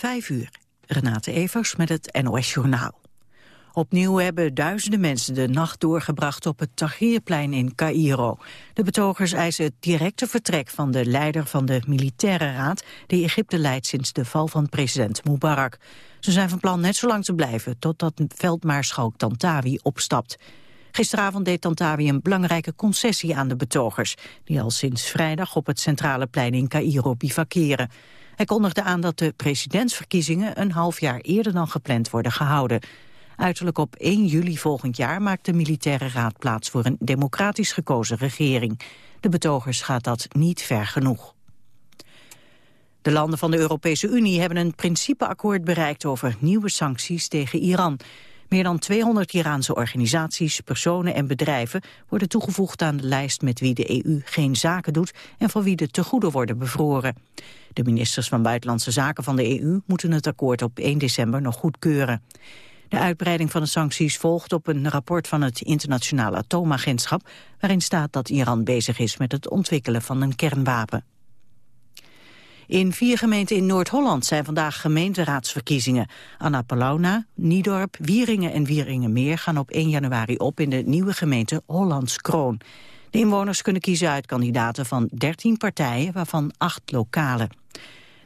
Vijf uur. Renate Evers met het NOS Journaal. Opnieuw hebben duizenden mensen de nacht doorgebracht op het Tahrirplein in Cairo. De betogers eisen het directe vertrek van de leider van de militaire raad... die Egypte leidt sinds de val van president Mubarak. Ze zijn van plan net zo lang te blijven totdat veldmaarschalk Tantawi opstapt. Gisteravond deed Tantawi een belangrijke concessie aan de betogers... die al sinds vrijdag op het centrale plein in Cairo bivakeren. Hij kondigde aan dat de presidentsverkiezingen een half jaar eerder dan gepland worden gehouden. Uiterlijk op 1 juli volgend jaar maakt de militaire raad plaats voor een democratisch gekozen regering. De betogers gaat dat niet ver genoeg. De landen van de Europese Unie hebben een principeakkoord bereikt over nieuwe sancties tegen Iran. Meer dan 200 Iraanse organisaties, personen en bedrijven worden toegevoegd aan de lijst met wie de EU geen zaken doet en van wie de tegoeden worden bevroren. De ministers van Buitenlandse Zaken van de EU moeten het akkoord op 1 december nog goedkeuren. De uitbreiding van de sancties volgt op een rapport van het Internationale Atoomagentschap... waarin staat dat Iran bezig is met het ontwikkelen van een kernwapen. In vier gemeenten in Noord-Holland zijn vandaag gemeenteraadsverkiezingen. Anna Paulauna, Niedorp, Wieringen en Wieringenmeer gaan op 1 januari op in de nieuwe gemeente Hollands Kroon. De inwoners kunnen kiezen uit kandidaten van 13 partijen, waarvan 8 lokale.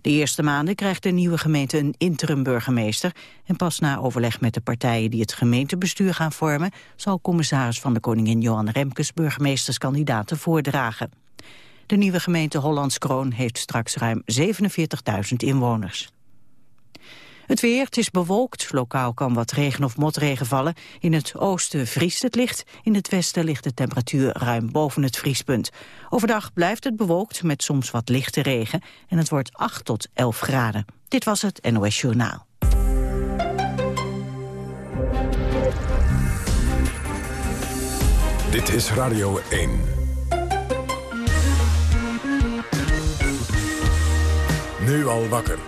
De eerste maanden krijgt de nieuwe gemeente een interim-burgemeester... en pas na overleg met de partijen die het gemeentebestuur gaan vormen... zal commissaris van de Koningin Johan Remkes burgemeesterskandidaten voordragen. De nieuwe gemeente Hollands Kroon heeft straks ruim 47.000 inwoners. Het weer, het is bewolkt. Lokaal kan wat regen of motregen vallen. In het oosten vriest het licht. In het westen ligt de temperatuur ruim boven het vriespunt. Overdag blijft het bewolkt met soms wat lichte regen. En het wordt 8 tot 11 graden. Dit was het NOS Journaal. Dit is Radio 1. Nu al wakker.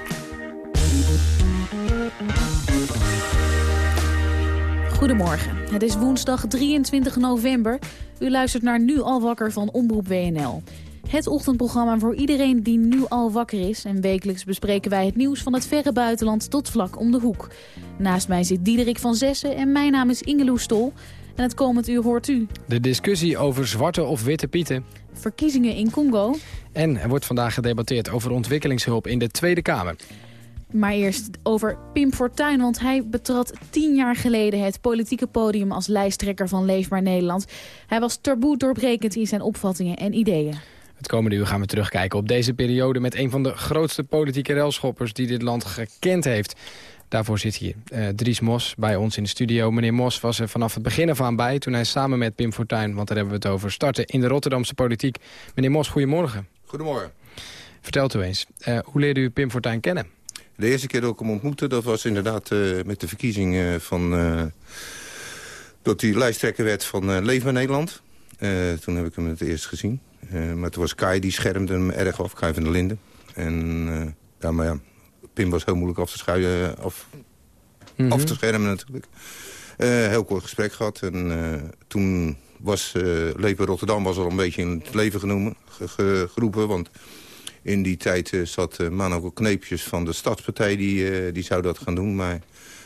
Goedemorgen. Het is woensdag 23 november. U luistert naar Nu al wakker van Omroep WNL. Het ochtendprogramma voor iedereen die nu al wakker is. En wekelijks bespreken wij het nieuws van het verre buitenland tot vlak om de hoek. Naast mij zit Diederik van Zessen en mijn naam is Ingeloe Stol. En het komend uur hoort u... De discussie over zwarte of witte pieten. Verkiezingen in Congo. En er wordt vandaag gedebatteerd over ontwikkelingshulp in de Tweede Kamer. Maar eerst over Pim Fortuyn, want hij betrad tien jaar geleden het politieke podium als lijsttrekker van Leefbaar Nederland. Hij was taboe doorbrekend in zijn opvattingen en ideeën. Het komende uur gaan we terugkijken op deze periode met een van de grootste politieke relschoppers die dit land gekend heeft. Daarvoor zit hier uh, Dries Mos bij ons in de studio. Meneer Mos was er vanaf het begin af aan bij toen hij samen met Pim Fortuyn, want daar hebben we het over, startte in de Rotterdamse politiek. Meneer Mos, goedemorgen. Goedemorgen. Vertelt u eens, uh, hoe leerde u Pim Fortuyn kennen? De eerste keer dat ik hem ontmoette, dat was inderdaad uh, met de verkiezing van... Dat hij lijsttrekker werd van Leefbaar Nederland. toen heb ik hem het eerst gezien. maar toen was Kai, die schermde hem erg af, Kai van der Linden. En ja, maar ja, Pim was heel moeilijk af te, schuiven, af, mm -hmm. af te schermen natuurlijk. heel kort gesprek gehad. En toen was Leefbaar Rotterdam was al een beetje in het leven genomen, geroepen. Want in die tijd zat Mano Kneepjes van de Stadspartij, die, die zou dat gaan doen. Maar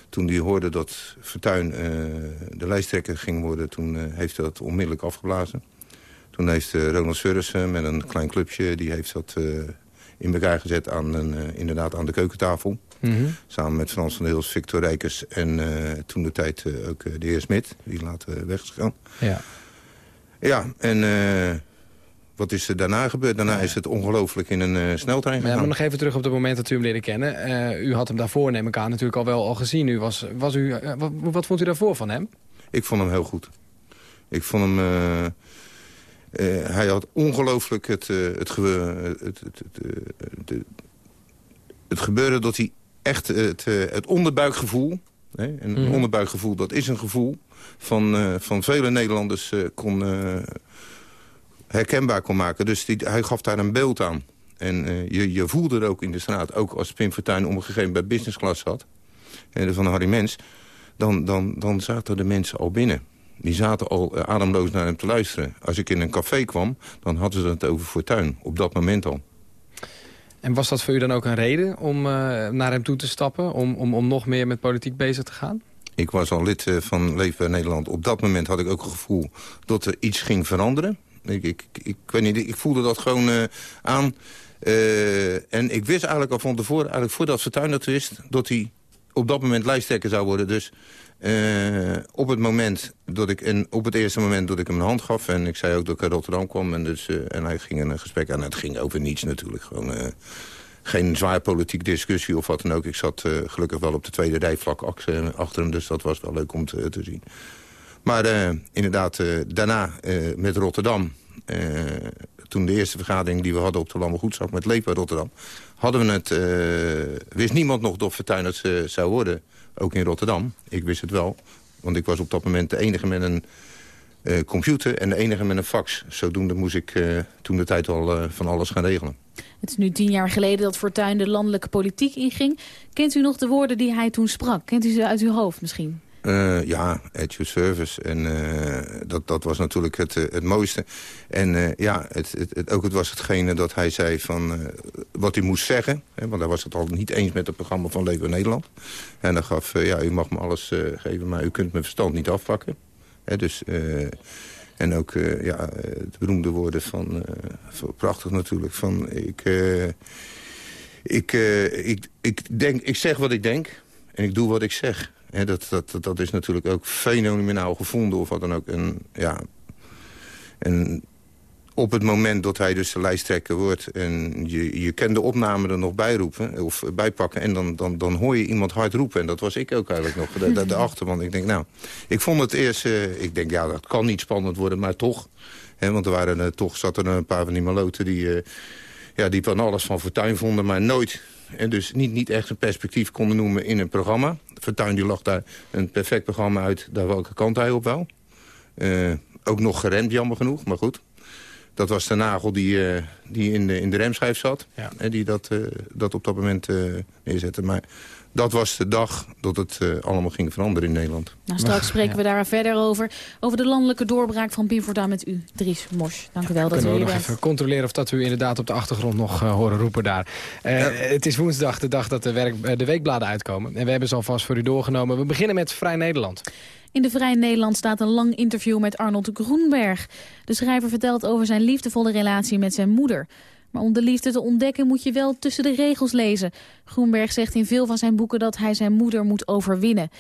toen die hoorde dat Fortuyn de lijsttrekker ging worden... toen heeft hij dat onmiddellijk afgeblazen. Toen heeft Ronald Surrissen met een klein clubje... die heeft dat in elkaar gezet aan, een, inderdaad aan de keukentafel. Mm -hmm. Samen met Frans van Heels, Victor Rijkers en toen de tijd ook de heer Smit. Die later weg is gegaan. Ja, ja en wat is er daarna gebeurd? Daarna is het ongelooflijk in een uh, sneltrein gegaan. Ja, maar nog even terug op het moment dat u hem leerde kennen. Uh, u had hem daarvoor, neem ik aan, natuurlijk al wel al gezien. U was, was u, uh, wat, wat, vond u daarvoor van hem? Ik vond hem heel goed. Ik vond hem... hij had ongelooflijk het, het, het, het, het, het, gebeuren dat hij echt het, het onderbuikgevoel... Hè, een mm. onderbuikgevoel, dat is een gevoel... van, van vele Nederlanders kon herkenbaar kon maken. Dus die, hij gaf daar een beeld aan. En uh, je, je voelde er ook in de straat, ook als Pim Fortuyn om een gegeven bij business class zat... Van Harry Mens, dan, dan, dan zaten de mensen al binnen. Die zaten al uh, ademloos naar hem te luisteren. Als ik in een café kwam, dan hadden ze het over Fortuyn, op dat moment al. En was dat voor u dan ook een reden om naar hem toe te stappen? Om, om, om nog meer met politiek bezig te gaan? Ik was al lid van Leven Nederland. Op dat moment had ik ook het gevoel dat er iets ging veranderen. Ik, ik, ik, weet niet, ik voelde dat gewoon aan. en ik wist eigenlijk al van tevoren, eigenlijk voordat Fortuyn dat wist... dat hij op dat moment lijsttrekker zou worden. Dus uh, op het moment dat ik en op het eerste moment dat ik hem een hand gaf en ik zei ook dat ik uit Rotterdam kwam en dus uh, en hij ging een gesprek aan. Het ging over niets natuurlijk, gewoon uh, geen zwaar politiek discussie of wat dan ook. Ik zat gelukkig wel op de tweede rij vlak achter hem, dus dat was wel leuk om te, te zien. Maar inderdaad, daarna met Rotterdam, toen de eerste vergadering die we hadden op de Lammergoedzak met Lepa Rotterdam, hadden we het, wist niemand nog dat Fortuyn het zou worden ook in Rotterdam. Ik wist het wel, want ik was op dat moment de enige met een uh, computer en de enige met een fax. Zodoende moest ik uh, toen de tijd al uh, van alles gaan regelen. Het is nu tien jaar geleden dat Fortuyn de landelijke politiek inging. Kent u nog de woorden die hij toen sprak? Kent u ze uit uw hoofd misschien? Uh, ja, at your service. En uh, dat, dat was natuurlijk het, uh, het mooiste. En ja, het, het, het, ook het was hetgene dat hij zei van wat hij moest zeggen. Hè, want hij was het al niet eens met het programma van Leven Nederland. En dan gaf, ja, u mag me alles geven, maar u kunt mijn verstand niet afpakken. Hè, dus... En ook ja, de beroemde woorden van, prachtig natuurlijk, van ik, ik, ik, ik, denk, ik zeg wat ik denk en ik doe wat ik zeg dat, dat, dat is natuurlijk ook fenomenaal gevonden of wat dan ook. En, ja, en op het moment dat hij dus de lijsttrekker wordt... en je, je kan de opname er nog bij roepen of bijpakken... en dan, dan, dan hoor je iemand hard roepen. En dat was ik ook eigenlijk nog, daarachter. Want ik denk, nou, ik vond het eerst... Uh, ik denk, ja, dat kan niet spannend worden, maar toch. Hè, want er waren uh, toch zat er een paar van die maloten... die, uh, ja, die van alles van fortuin vonden, maar nooit... en dus niet, niet echt een perspectief konden noemen in een programma. Fortuyn die lag daar een perfect programma uit, daar welke kant hij op wou. Uh, ook nog geremd, jammer genoeg, maar goed. Dat was de nagel die, uh, die in, de, in de remschijf zat. Ja. En die dat, uh, dat op dat moment neerzette. Maar dat was de dag dat het uh, allemaal ging veranderen in Nederland. Nou, straks spreken we daar verder over. Over de landelijke doorbraak van Pim Fortuyn met u, Dries Mos. Dank u wel dat u hier bent. nog even controleren of dat u inderdaad op de achtergrond nog uh, horen roepen daar. Uh, ja. Het is woensdag, de dag dat de, werk, de weekbladen uitkomen. En we hebben ze alvast voor u doorgenomen. We beginnen met Vrij Nederland. In de Vrij Nederland staat een lang interview met Arnold Groenberg. De schrijver vertelt over zijn liefdevolle relatie met zijn moeder. Maar om de liefde te ontdekken moet je wel tussen de regels lezen. Groenberg zegt in veel van zijn boeken dat hij zijn moeder moet overwinnen.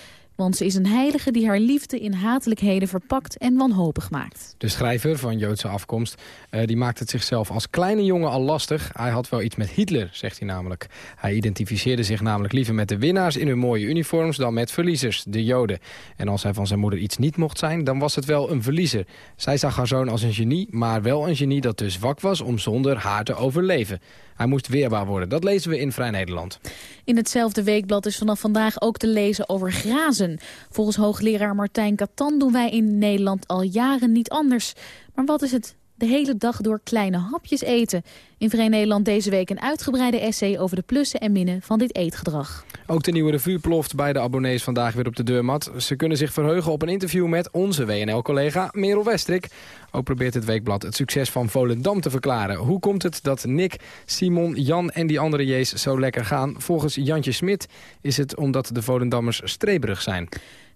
Want ze is een heilige die haar liefde in hatelijkheden verpakt en wanhopig maakt. De schrijver van Joodse afkomst uh, die maakt het zichzelf als kleine jongen al lastig. Hij had wel iets met Hitler, zegt hij namelijk. Hij identificeerde zich namelijk liever met de winnaars in hun mooie uniforms... dan met verliezers, de Joden. En als hij van zijn moeder iets niet mocht zijn, dan was het wel een verliezer. Zij zag haar zoon als een genie, maar wel een genie dat dus zwak was... om zonder haar te overleven. Hij moest weerbaar worden. Dat lezen we in Vrij Nederland. In hetzelfde weekblad is vanaf vandaag ook te lezen over grazen. Volgens hoogleraar Martijn Katan doen wij in Nederland al jaren niet anders. Maar wat is het de hele dag door kleine hapjes eten. In Vrij Nederland deze week een uitgebreide essay over de plussen en minnen van dit eetgedrag. Ook de nieuwe revue ploft bij de abonnees vandaag weer op de deurmat. Ze kunnen zich verheugen op een interview met onze WNL-collega Merel Westrik. Ook probeert het weekblad het succes van Volendam te verklaren. Hoe komt het dat Nick, Simon, Jan en die andere J's zo lekker gaan? Volgens Jantje Smit is het omdat de Volendammers streberig zijn.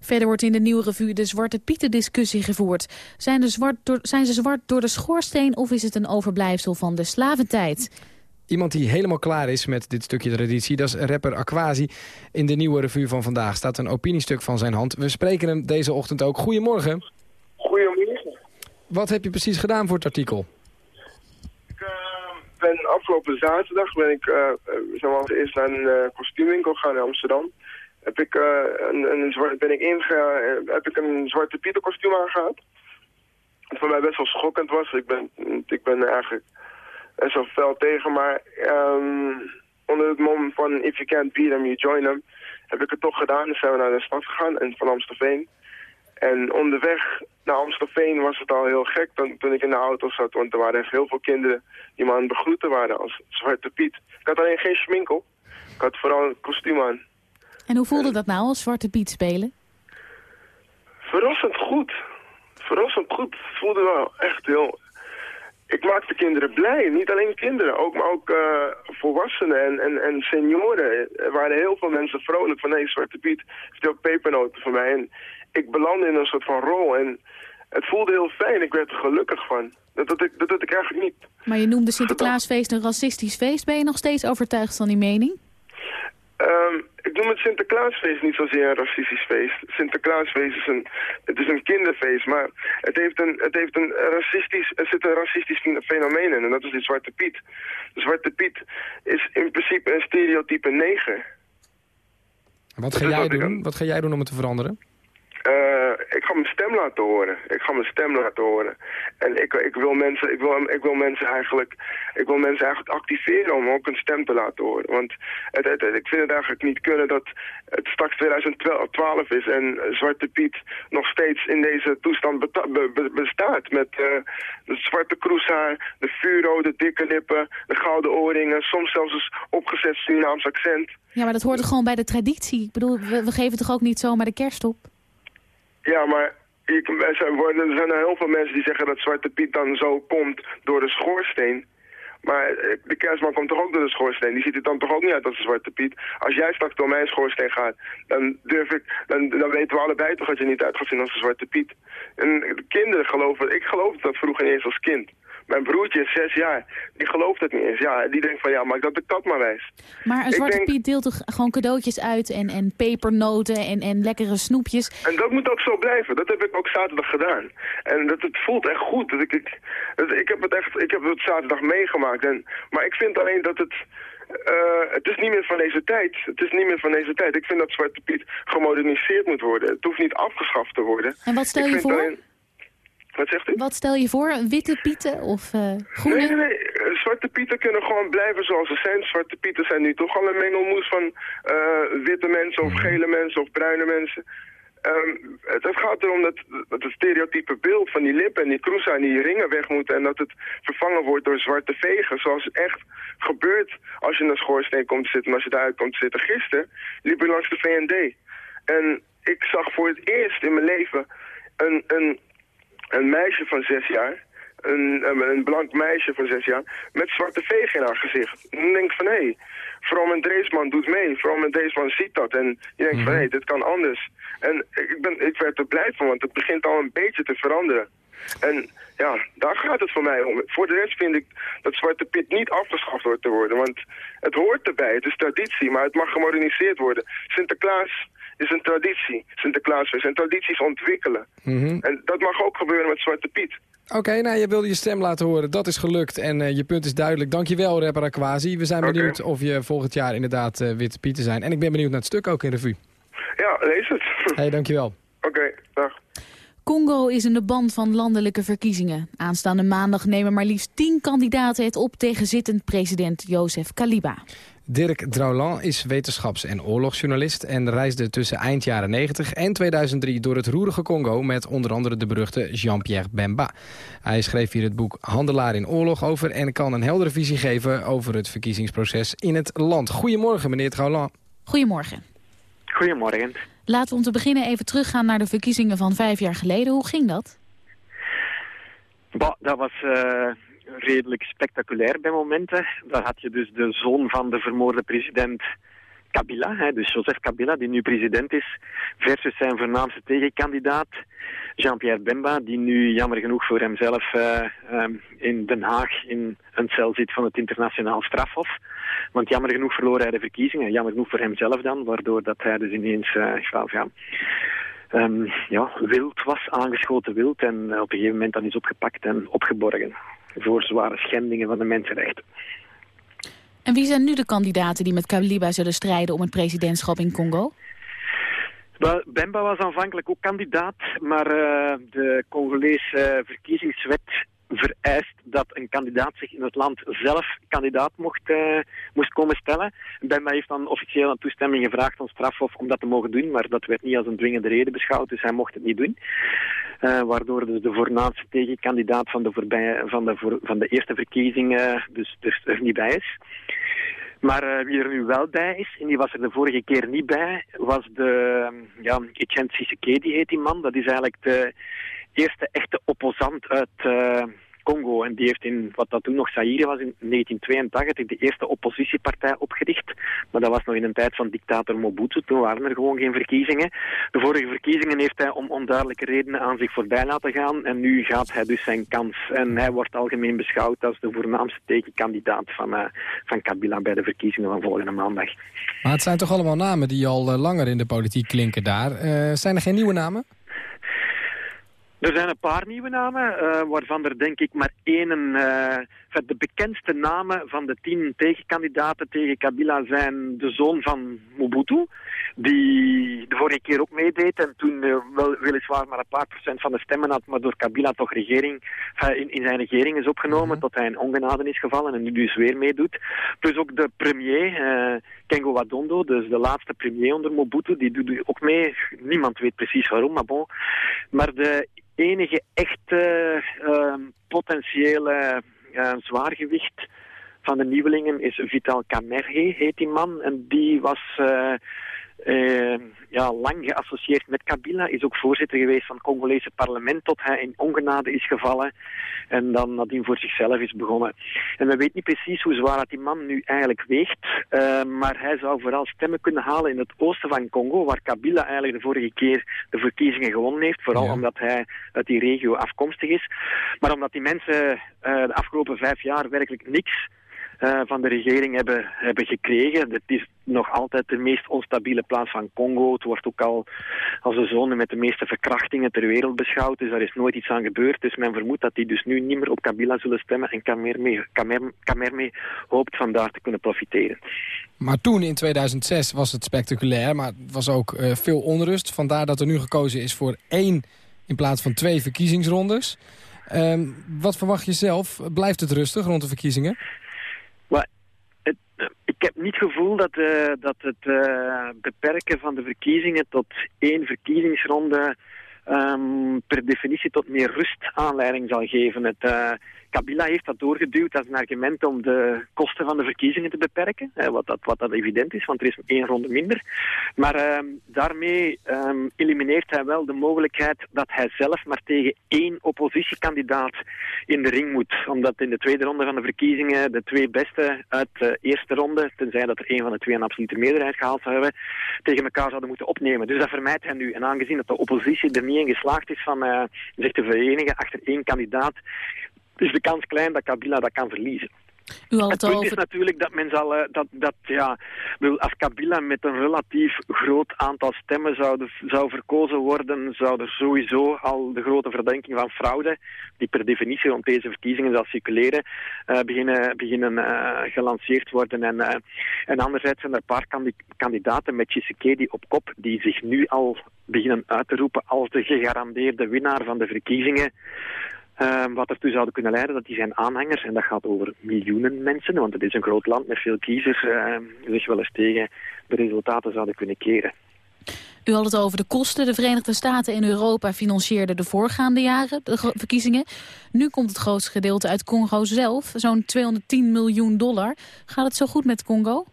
Verder wordt in de nieuwe revue de Zwarte Pieten discussie gevoerd. Zijn, de zwart door, zijn ze zwart door de schoorsteen of is het een overblijfsel van de slaventijd? Iemand die helemaal klaar is met dit stukje traditie, dat is rapper Aquasi. In de nieuwe revue van vandaag staat een opiniestuk van zijn hand. We spreken hem deze ochtend ook. Goedemorgen. Goedemorgen. Wat heb je precies gedaan voor het artikel? Ik uh, ben afgelopen zaterdag ben ik uh, zoals eerst naar een kostuumwinkel gegaan in Amsterdam heb ik, uh, een, een zwart, ben ik inge, uh, heb ik een zwarte Pieter kostuum aangehad. Wat voor mij best wel schokkend was. Ik ben, ik ben eigenlijk best wel fel tegen, maar um, onder het mom van if you can't beat them, you join them, heb ik het toch gedaan. Dus zijn we naar de stad gegaan, en van Amstelveen. En onderweg naar Amstelveen was het al heel gek toen, toen ik in de auto zat, want er waren echt heel veel kinderen die me aan het begroeten waren als Zwarte Piet. Ik had alleen geen schminkel, ik had vooral een kostuum aan. En hoe voelde dat nou als Zwarte Piet spelen? Verrassend goed. Verrassend goed. Het voelde wel echt heel... ik maakte kinderen blij. Niet alleen kinderen, ook, maar ook uh, volwassenen en, en, en senioren. Er waren heel veel mensen vrolijk van, nee, Zwarte Piet heeft ook pepernoten voor mij. En ik belandde in een soort van rol en het voelde heel fijn. Ik werd er gelukkig van. Dat had ik, dat had ik eigenlijk niet. Maar je noemde Sinterklaasfeest een racistisch feest. Ben je nog steeds overtuigd van die mening? Um, ik noem het Sinterklaasfeest niet zozeer een racistisch feest. Sinterklaasfeest is een, het is een kinderfeest, maar het heeft een, het heeft een racistisch, er zit een racistisch fenomeen in en dat is die Zwarte Piet. De Zwarte Piet is in principe een stereotype neger. Wat ga, jij doen? wat ga jij doen om het te veranderen? Uh, ik ga mijn stem laten horen. Ik ga mijn stem laten horen. En ik, ik, wil mensen, ik, wil, ik, wil mensen eigenlijk, ik wil mensen eigenlijk activeren om ook een stem te laten horen. Want ik vind het eigenlijk niet kunnen dat het straks 2012 is en Zwarte Piet nog steeds in deze toestand bestaat. Met uh, de zwarte kroeshaar, de vuurrode dikke lippen, de gouden oorringen, soms zelfs een opgezet Surinaams accent. Ja, maar dat hoort er gewoon bij de traditie. Ik bedoel, we, we geven toch ook niet zomaar de kerst op? Ja, maar er zijn er heel veel mensen die zeggen dat Zwarte Piet dan zo komt door de schoorsteen. Maar eh, de kerstman komt toch ook door de schoorsteen. Die ziet er dan toch ook niet uit als een Zwarte Piet. Als jij straks door mijn schoorsteen gaat, dan durf ik, dan, dan weten we allebei toch dat je niet uit gaat zien als een Zwarte Piet. En de kinderen geloven, ik geloofde dat vroeger niet eens als kind. Mijn broertje is zes jaar. Die gelooft het niet eens. Ja, die denkt van ja, maak dat de kat maar wijs. Maar een Zwarte Piet deelt toch gewoon cadeautjes uit en, en pepernoten en, en lekkere snoepjes? En dat moet ook zo blijven. Dat heb ik ook zaterdag gedaan. En dat, het voelt echt goed. Dat ik, ik, ik, heb het echt, ik heb het zaterdag meegemaakt. En, maar ik vind alleen dat het... Uh, het is niet meer van deze tijd. Het is niet meer van deze tijd. Ik vind dat Zwarte Piet gemoderniseerd moet worden. Het hoeft niet afgeschaft te worden. En wat stel je voor? Alleen, wat zegt u? Wat stel je voor? Witte pieten of uh, groene? Nee, nee, nee. Zwarte pieten kunnen gewoon blijven zoals ze zijn. Zwarte pieten zijn nu toch al een mengelmoes van uh, witte mensen of mhm. gele mensen of bruine mensen. Um, het, gaat erom dat, dat het stereotype beeld van die lippen en die kroes en die ringen weg moeten... en dat het vervangen wordt door zwarte vegen, zoals het echt gebeurt als je in een schoorsteen komt zitten... en als je daaruit komt zitten. Gisteren liep ik langs de VND. En ik zag voor het eerst in mijn leven een, een een meisje van zes jaar, een, een blank meisje van zes jaar, met zwarte vegen in haar gezicht. En dan denk ik van, hé, hey, vooral mijn Dreesman doet mee, vooral mijn Dreesman ziet dat. En je denkt van, hé, mhm. hey, dit kan anders. En ik, ben, ik werd er blij van, want het begint al een beetje te veranderen. En ja, daar gaat het voor mij om. Voor de rest vind ik dat Zwarte Piet niet afgeschaft wordt te worden. Want het hoort erbij, het is traditie, maar het mag gemoderniseerd worden. Sinterklaas is een traditie, Sinterklaasfeest. En tradities ontwikkelen. Mhm. En dat mag ook gebeuren met Zwarte Piet. Oké, nou je wilde je stem laten horen. Dat is gelukt en uh, je punt is duidelijk. Dankjewel, rapper Aquasi. We zijn benieuwd of je volgend jaar inderdaad uh, Witte Pieten zijn. En ik ben benieuwd naar het stuk ook in revue. Ja, lees het. Hey, dankjewel. Oké, dag. Congo is in de band van landelijke verkiezingen. Aanstaande maandag nemen maar liefst tien kandidaten het op tegen zittend president Jozef Kaliba. Dirk Droulan is wetenschaps- en oorlogsjournalist... en reisde tussen eind jaren 90 en 2003 door het roerige Congo... met onder andere de beruchte Jean-Pierre Bemba. Hij schreef hier het boek Handelaar in oorlog over... en kan een heldere visie geven over het verkiezingsproces in het land. Goedemorgen, meneer Droulan. Goedemorgen. Goedemorgen. Laten we om te beginnen even teruggaan naar de verkiezingen van vijf jaar geleden. Hoe ging dat? Bah, dat was... Uh redelijk spectaculair bij momenten. Daar had je dus de zoon van de vermoorde president Kabila, hè, dus Joseph Kabila, die nu president is, versus zijn voornaamste tegenkandidaat, Jean-Pierre Bemba, die nu jammer genoeg voor hemzelf uh, um, in Den Haag in een cel zit van het internationaal strafhof. Want jammer genoeg verloor hij de verkiezingen, jammer genoeg voor hemzelf dan, waardoor dat hij dus ineens, uh, ja, um, ja, wild was, aangeschoten wild en op een gegeven moment dan is opgepakt en opgeborgen voor zware schendingen van de mensenrechten. En wie zijn nu de kandidaten die met Kaliba zullen strijden om het presidentschap in Congo? Bemba was aanvankelijk ook kandidaat, maar uh, de Congolese verkiezingswet vereist dat een kandidaat zich in het land zelf kandidaat mocht, uh, moest komen stellen. Bemba heeft dan officieel een toestemming gevraagd van strafhof om dat te mogen doen, maar dat werd niet als een dwingende reden beschouwd, dus hij mocht het niet doen. Uh, waardoor dus de voornaamste tegenkandidaat van de, voorbije, van de, van de eerste verkiezingen dus, dus er niet bij is. Maar uh, wie er nu wel bij is, en die was er de vorige keer niet bij, was de, ja, Etienne Tshisekedi heet die man. Dat is eigenlijk de eerste echte opposant uit, Congo. En die heeft in wat dat toen nog Zaire was in 1982 de eerste oppositiepartij opgericht. Maar dat was nog in een tijd van dictator Mobutu. Toen waren er gewoon geen verkiezingen. De vorige verkiezingen heeft hij om onduidelijke redenen aan zich voorbij laten gaan. En nu gaat hij dus zijn kans. En hij wordt algemeen beschouwd als de voornaamste tegenkandidaat van, uh, van Kabila bij de verkiezingen van volgende maandag. Maar het zijn toch allemaal namen die al uh, langer in de politiek klinken daar. Uh, zijn er geen nieuwe namen? Er zijn een paar nieuwe namen, uh, waarvan er denk ik maar één... De bekendste namen van de tien tegenkandidaten tegen Kabila zijn de zoon van Mobutu, die de vorige keer ook meedeed en toen uh, wel, weliswaar maar een paar procent van de stemmen had, maar door Kabila toch regering, in, in, zijn regering is opgenomen, mm -hmm. tot hij in ongenade is gevallen en nu dus weer meedoet. Plus ook de premier, Kengo Wadondo, dus de laatste premier onder Mobutu, die doet ook mee. Niemand weet precies waarom, maar bon. Maar de enige echte uh, potentiële zwaargewicht van de nieuwelingen is Vital Kamerhe, heet die man. En die was uh, uh, ja, lang geassocieerd met Kabila. Is ook voorzitter geweest van het Congolese parlement tot hij in ongenade is gevallen. En dan nadien voor zichzelf is begonnen. En we weten niet precies hoe zwaar dat die man nu eigenlijk weegt. Uh, maar hij zou vooral stemmen kunnen halen in het oosten van Congo. Waar Kabila eigenlijk de vorige keer de verkiezingen gewonnen heeft. Vooral ja. omdat hij uit die regio afkomstig is. Maar omdat die mensen uh, de afgelopen vijf jaar werkelijk niks uh, van de regering hebben, hebben gekregen. Het is nog altijd de meest onstabiele plaats van Congo. Het wordt ook al als de zone met de meeste verkrachtingen ter wereld beschouwd. Dus daar is nooit iets aan gebeurd. Dus men vermoedt dat die dus nu niet meer op Kabila zullen stemmen. En Kamerme, hoopt vandaar te kunnen profiteren. Maar toen in 2006 was het spectaculair. Maar het was ook uh, veel onrust. Vandaar dat er nu gekozen is voor één in plaats van twee verkiezingsrondes. Um, wat verwacht je zelf? Blijft het rustig rond de verkiezingen? Maar het, ik heb niet het gevoel dat, uh, dat het uh, beperken van de verkiezingen tot één verkiezingsronde um, per definitie tot meer rust aanleiding zal geven. Het, uh, Kabila heeft dat doorgeduwd als een argument om de kosten van de verkiezingen te beperken. Eh, wat, dat, wat dat evident is, want er is één ronde minder. Maar uh, daarmee um, elimineert hij wel de mogelijkheid dat hij zelf maar tegen één oppositiekandidaat in de ring moet. Omdat in de tweede ronde van de verkiezingen de twee beste uit de eerste ronde, tenzij dat er één van de twee een absolute meerderheid gehaald zou hebben, tegen elkaar zouden moeten opnemen. Dus dat vermijdt hij nu. En aangezien dat de oppositie er niet in geslaagd is van uh, zich te verenigen achter één kandidaat, is de kans klein dat Kabila dat kan verliezen. U het punt over... is natuurlijk dat men zal, uh, dat, dat ja, wil, als Kabila met een relatief groot aantal stemmen zou, zou verkozen worden, zou er sowieso al de grote verdenking van fraude, die per definitie rond deze verkiezingen zal circuleren, uh, beginnen, beginnen uh, gelanceerd worden. En, en anderzijds zijn er een paar kandi kandidaten met Tshisekedi op kop, die zich nu al beginnen uit te roepen als de gegarandeerde winnaar van de verkiezingen. Uh, wat ertoe zouden kunnen leiden dat die zijn aanhangers, en dat gaat over miljoenen mensen, want het is een groot land met veel kiezers, uh, zich wel eens tegen de resultaten zouden kunnen keren. U had het over de kosten. De Verenigde Staten en Europa financieerden de voorgaande jaren de verkiezingen. Nu komt het grootste gedeelte uit Congo zelf, zo'n 210 miljoen dollar. Gaat het zo goed met Congo?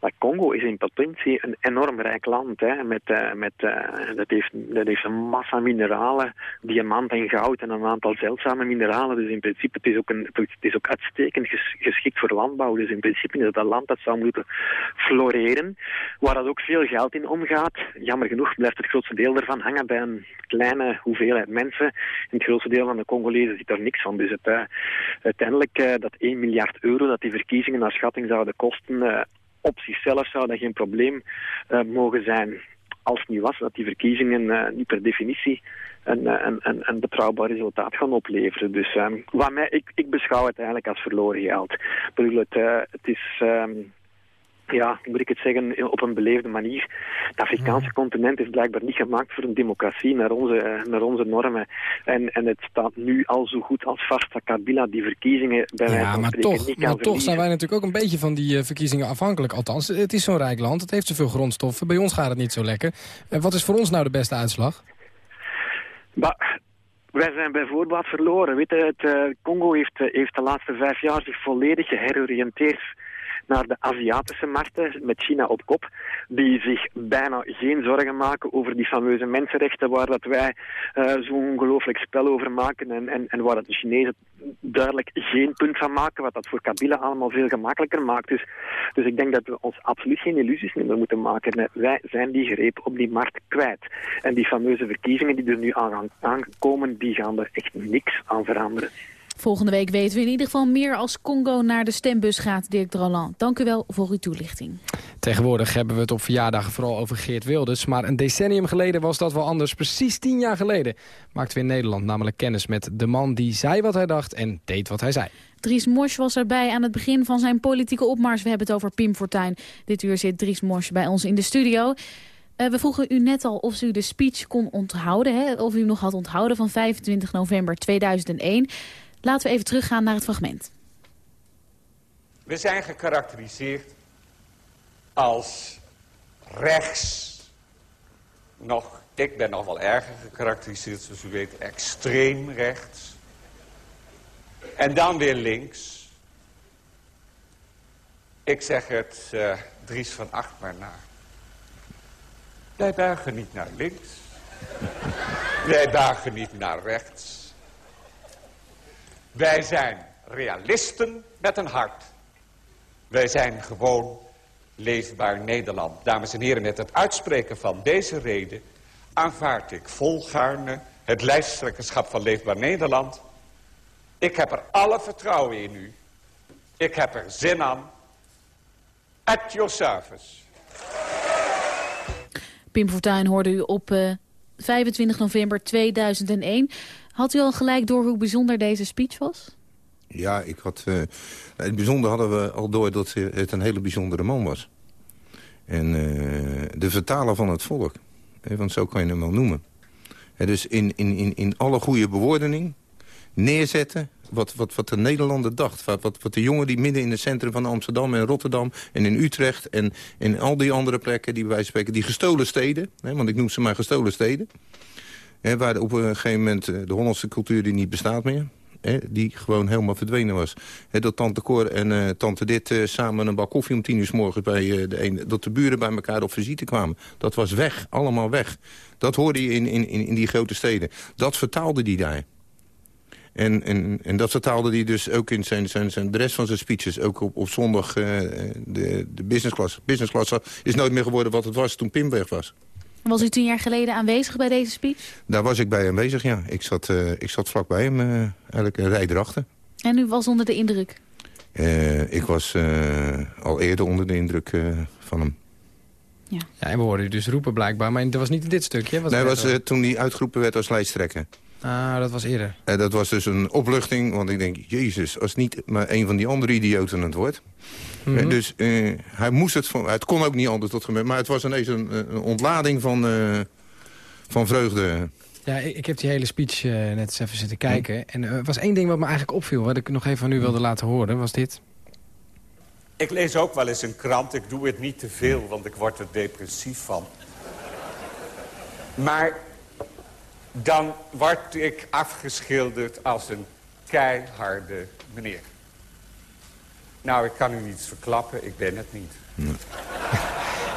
Maar Congo is in potentie een enorm rijk land. Hè, met, uh, met, uh, dat, heeft, dat heeft een massa mineralen, diamant en goud en een aantal zeldzame mineralen. Dus in principe het is ook een, het is ook uitstekend ges, geschikt voor landbouw. Dus in principe is een land dat zou moeten floreren. Waar dat ook veel geld in omgaat. Jammer genoeg blijft het grootste deel ervan hangen bij een kleine hoeveelheid mensen. En het grootste deel van de Congolezen ziet daar niks van. Dus het, uh, uiteindelijk dat 1 miljard euro dat die verkiezingen naar schatting zouden kosten op zichzelf zou dat geen probleem uh, mogen zijn. Als het niet was dat die verkiezingen uh, niet per definitie een, een, betrouwbaar resultaat gaan opleveren. Dus um, wat mij, ik, ik beschouw het eigenlijk als verloren geld. Ik bedoel, het, het is... Um, ja, moet ik het zeggen, op een beleefde manier. Het Afrikaanse continent is blijkbaar niet gemaakt voor een democratie naar onze, naar onze normen. En, en het staat nu al zo goed als vast dat Kabila die verkiezingen bij ja, wijze van maar toch, niet maar kan toch zijn wij natuurlijk ook een beetje van die uh, verkiezingen afhankelijk. Althans, het is zo'n rijk land, het heeft zoveel grondstoffen. Bij ons gaat het niet zo lekker. Wat is voor ons nou de beste uitslag? Maar, wij zijn bijvoorbeeld verloren. Weet je, het, uh, Congo heeft, heeft de laatste vijf jaar zich volledig geheroriënteerd naar de Aziatische markten met China op kop, die zich bijna geen zorgen maken over die fameuze mensenrechten waar dat wij uh, zo'n ongelooflijk spel over maken en, en, en waar dat de Chinezen duidelijk geen punt van maken, wat dat voor Kabila allemaal veel gemakkelijker maakt. Dus, dus ik denk dat we ons absoluut geen illusies meer moeten maken. Wij zijn die greep op die markt kwijt. En die fameuze verkiezingen die er nu aan gaan aankomen, die gaan er echt niks aan veranderen. Volgende week weten we in ieder geval meer als Congo naar de stembus gaat, Dirk Roland. Dank u wel voor uw toelichting. Tegenwoordig hebben we het op verjaardagen vooral over Geert Wilders. Maar een decennium geleden was dat wel anders. Precies tien jaar geleden maakten we in Nederland namelijk kennis met de man die zei wat hij dacht en deed wat hij zei. Dries Mosch was erbij aan het begin van zijn politieke opmars. We hebben het over Pim Fortuyn. Dit uur zit Dries Mosch bij ons in de studio. Uh, we vroegen u net al of u de speech kon onthouden. Hè? Of u nog had onthouden van 25 november 2001. Laten we even teruggaan naar het fragment. We zijn gekarakteriseerd als rechts. Nog, ik ben nog wel erger gekarakteriseerd, zoals u weet, extreem rechts. En dan weer links. Ik zeg het uh, Dries van Acht maar na. Wij buigen niet naar links. Wij buigen niet naar rechts. Wij zijn realisten met een hart. Wij zijn gewoon leefbaar Nederland. Dames en heren, met het uitspreken van deze reden... aanvaard ik volgaarne het lijsttrekkerschap van Leefbaar Nederland. Ik heb er alle vertrouwen in u. Ik heb er zin aan. At your service. Pim Fortuyn hoorde u op uh, eh, 25 november 2001. Had u al gelijk door hoe bijzonder deze speech was? Ja, ik had, uh, het bijzonder hadden we al door dat het een hele bijzondere man was. En uh, de vertaler van het volk. Want zo kan je hem wel noemen. Hè, dus in, in, in, in alle goede bewoordening neerzetten wat, wat, wat de Nederlander dacht. Wat, wat, wat de jongen die midden in het centrum van Amsterdam en Rotterdam... en in Utrecht en in al die andere plekken die wij spreken... die gestolen steden, hè, want ik noem ze maar gestolen steden... Waar op een gegeven moment eh, de Hollandse cultuur die niet bestaat meer... Hè, die gewoon helemaal verdwenen was. Hè, dat tante Cor en uh, tante Dit uh, samen een bak koffie om tien uur s morgens... Bij, de een, dat de buren bij elkaar op visite kwamen. Dat was weg, allemaal weg. Dat hoorde je in, in, in die grote steden. Dat vertaalde die daar. En, en, en dat vertaalde hij dus ook in zijn, zijn, zijn, de rest van zijn speeches. Ook op, op zondag de, de businessklasse. Businessklasse is nooit meer geworden wat het was toen Pim weg was. Was u tien jaar geleden aanwezig bij deze speech? Daar was ik bij aanwezig, ja. Ik zat, uh, ik zat vlakbij hem, uh, eigenlijk een rij erachter. En u was onder de indruk? ik was al eerder onder de indruk van hem. Ja. ja, en we hoorden u dus roepen blijkbaar, maar dat was niet in dit stukje. Was nee, was toen hij uitgeroepen werd als lijsttrekker. Ah, dat was eerder. En dat was dus een opluchting, want ik denk, jezus, als niet maar een van die andere idioten het wordt. Mm Dus uh, hij moest het, van, het kon ook niet anders tot gebeurt, maar het was ineens een, een ontlading van, uh, van vreugde. Ja, ik, ik, heb die hele speech uh, net eens even zitten kijken. Hm. En er was één ding wat me eigenlijk opviel, wat ik nog even van u wilde laten horen, was dit. Ik lees ook wel eens een krant, ik doe het niet te veel, want ik word er depressief van. Maar dan word ik afgeschilderd als een keiharde meneer. Nou, ik kan u niets verklappen, ik ben het niet.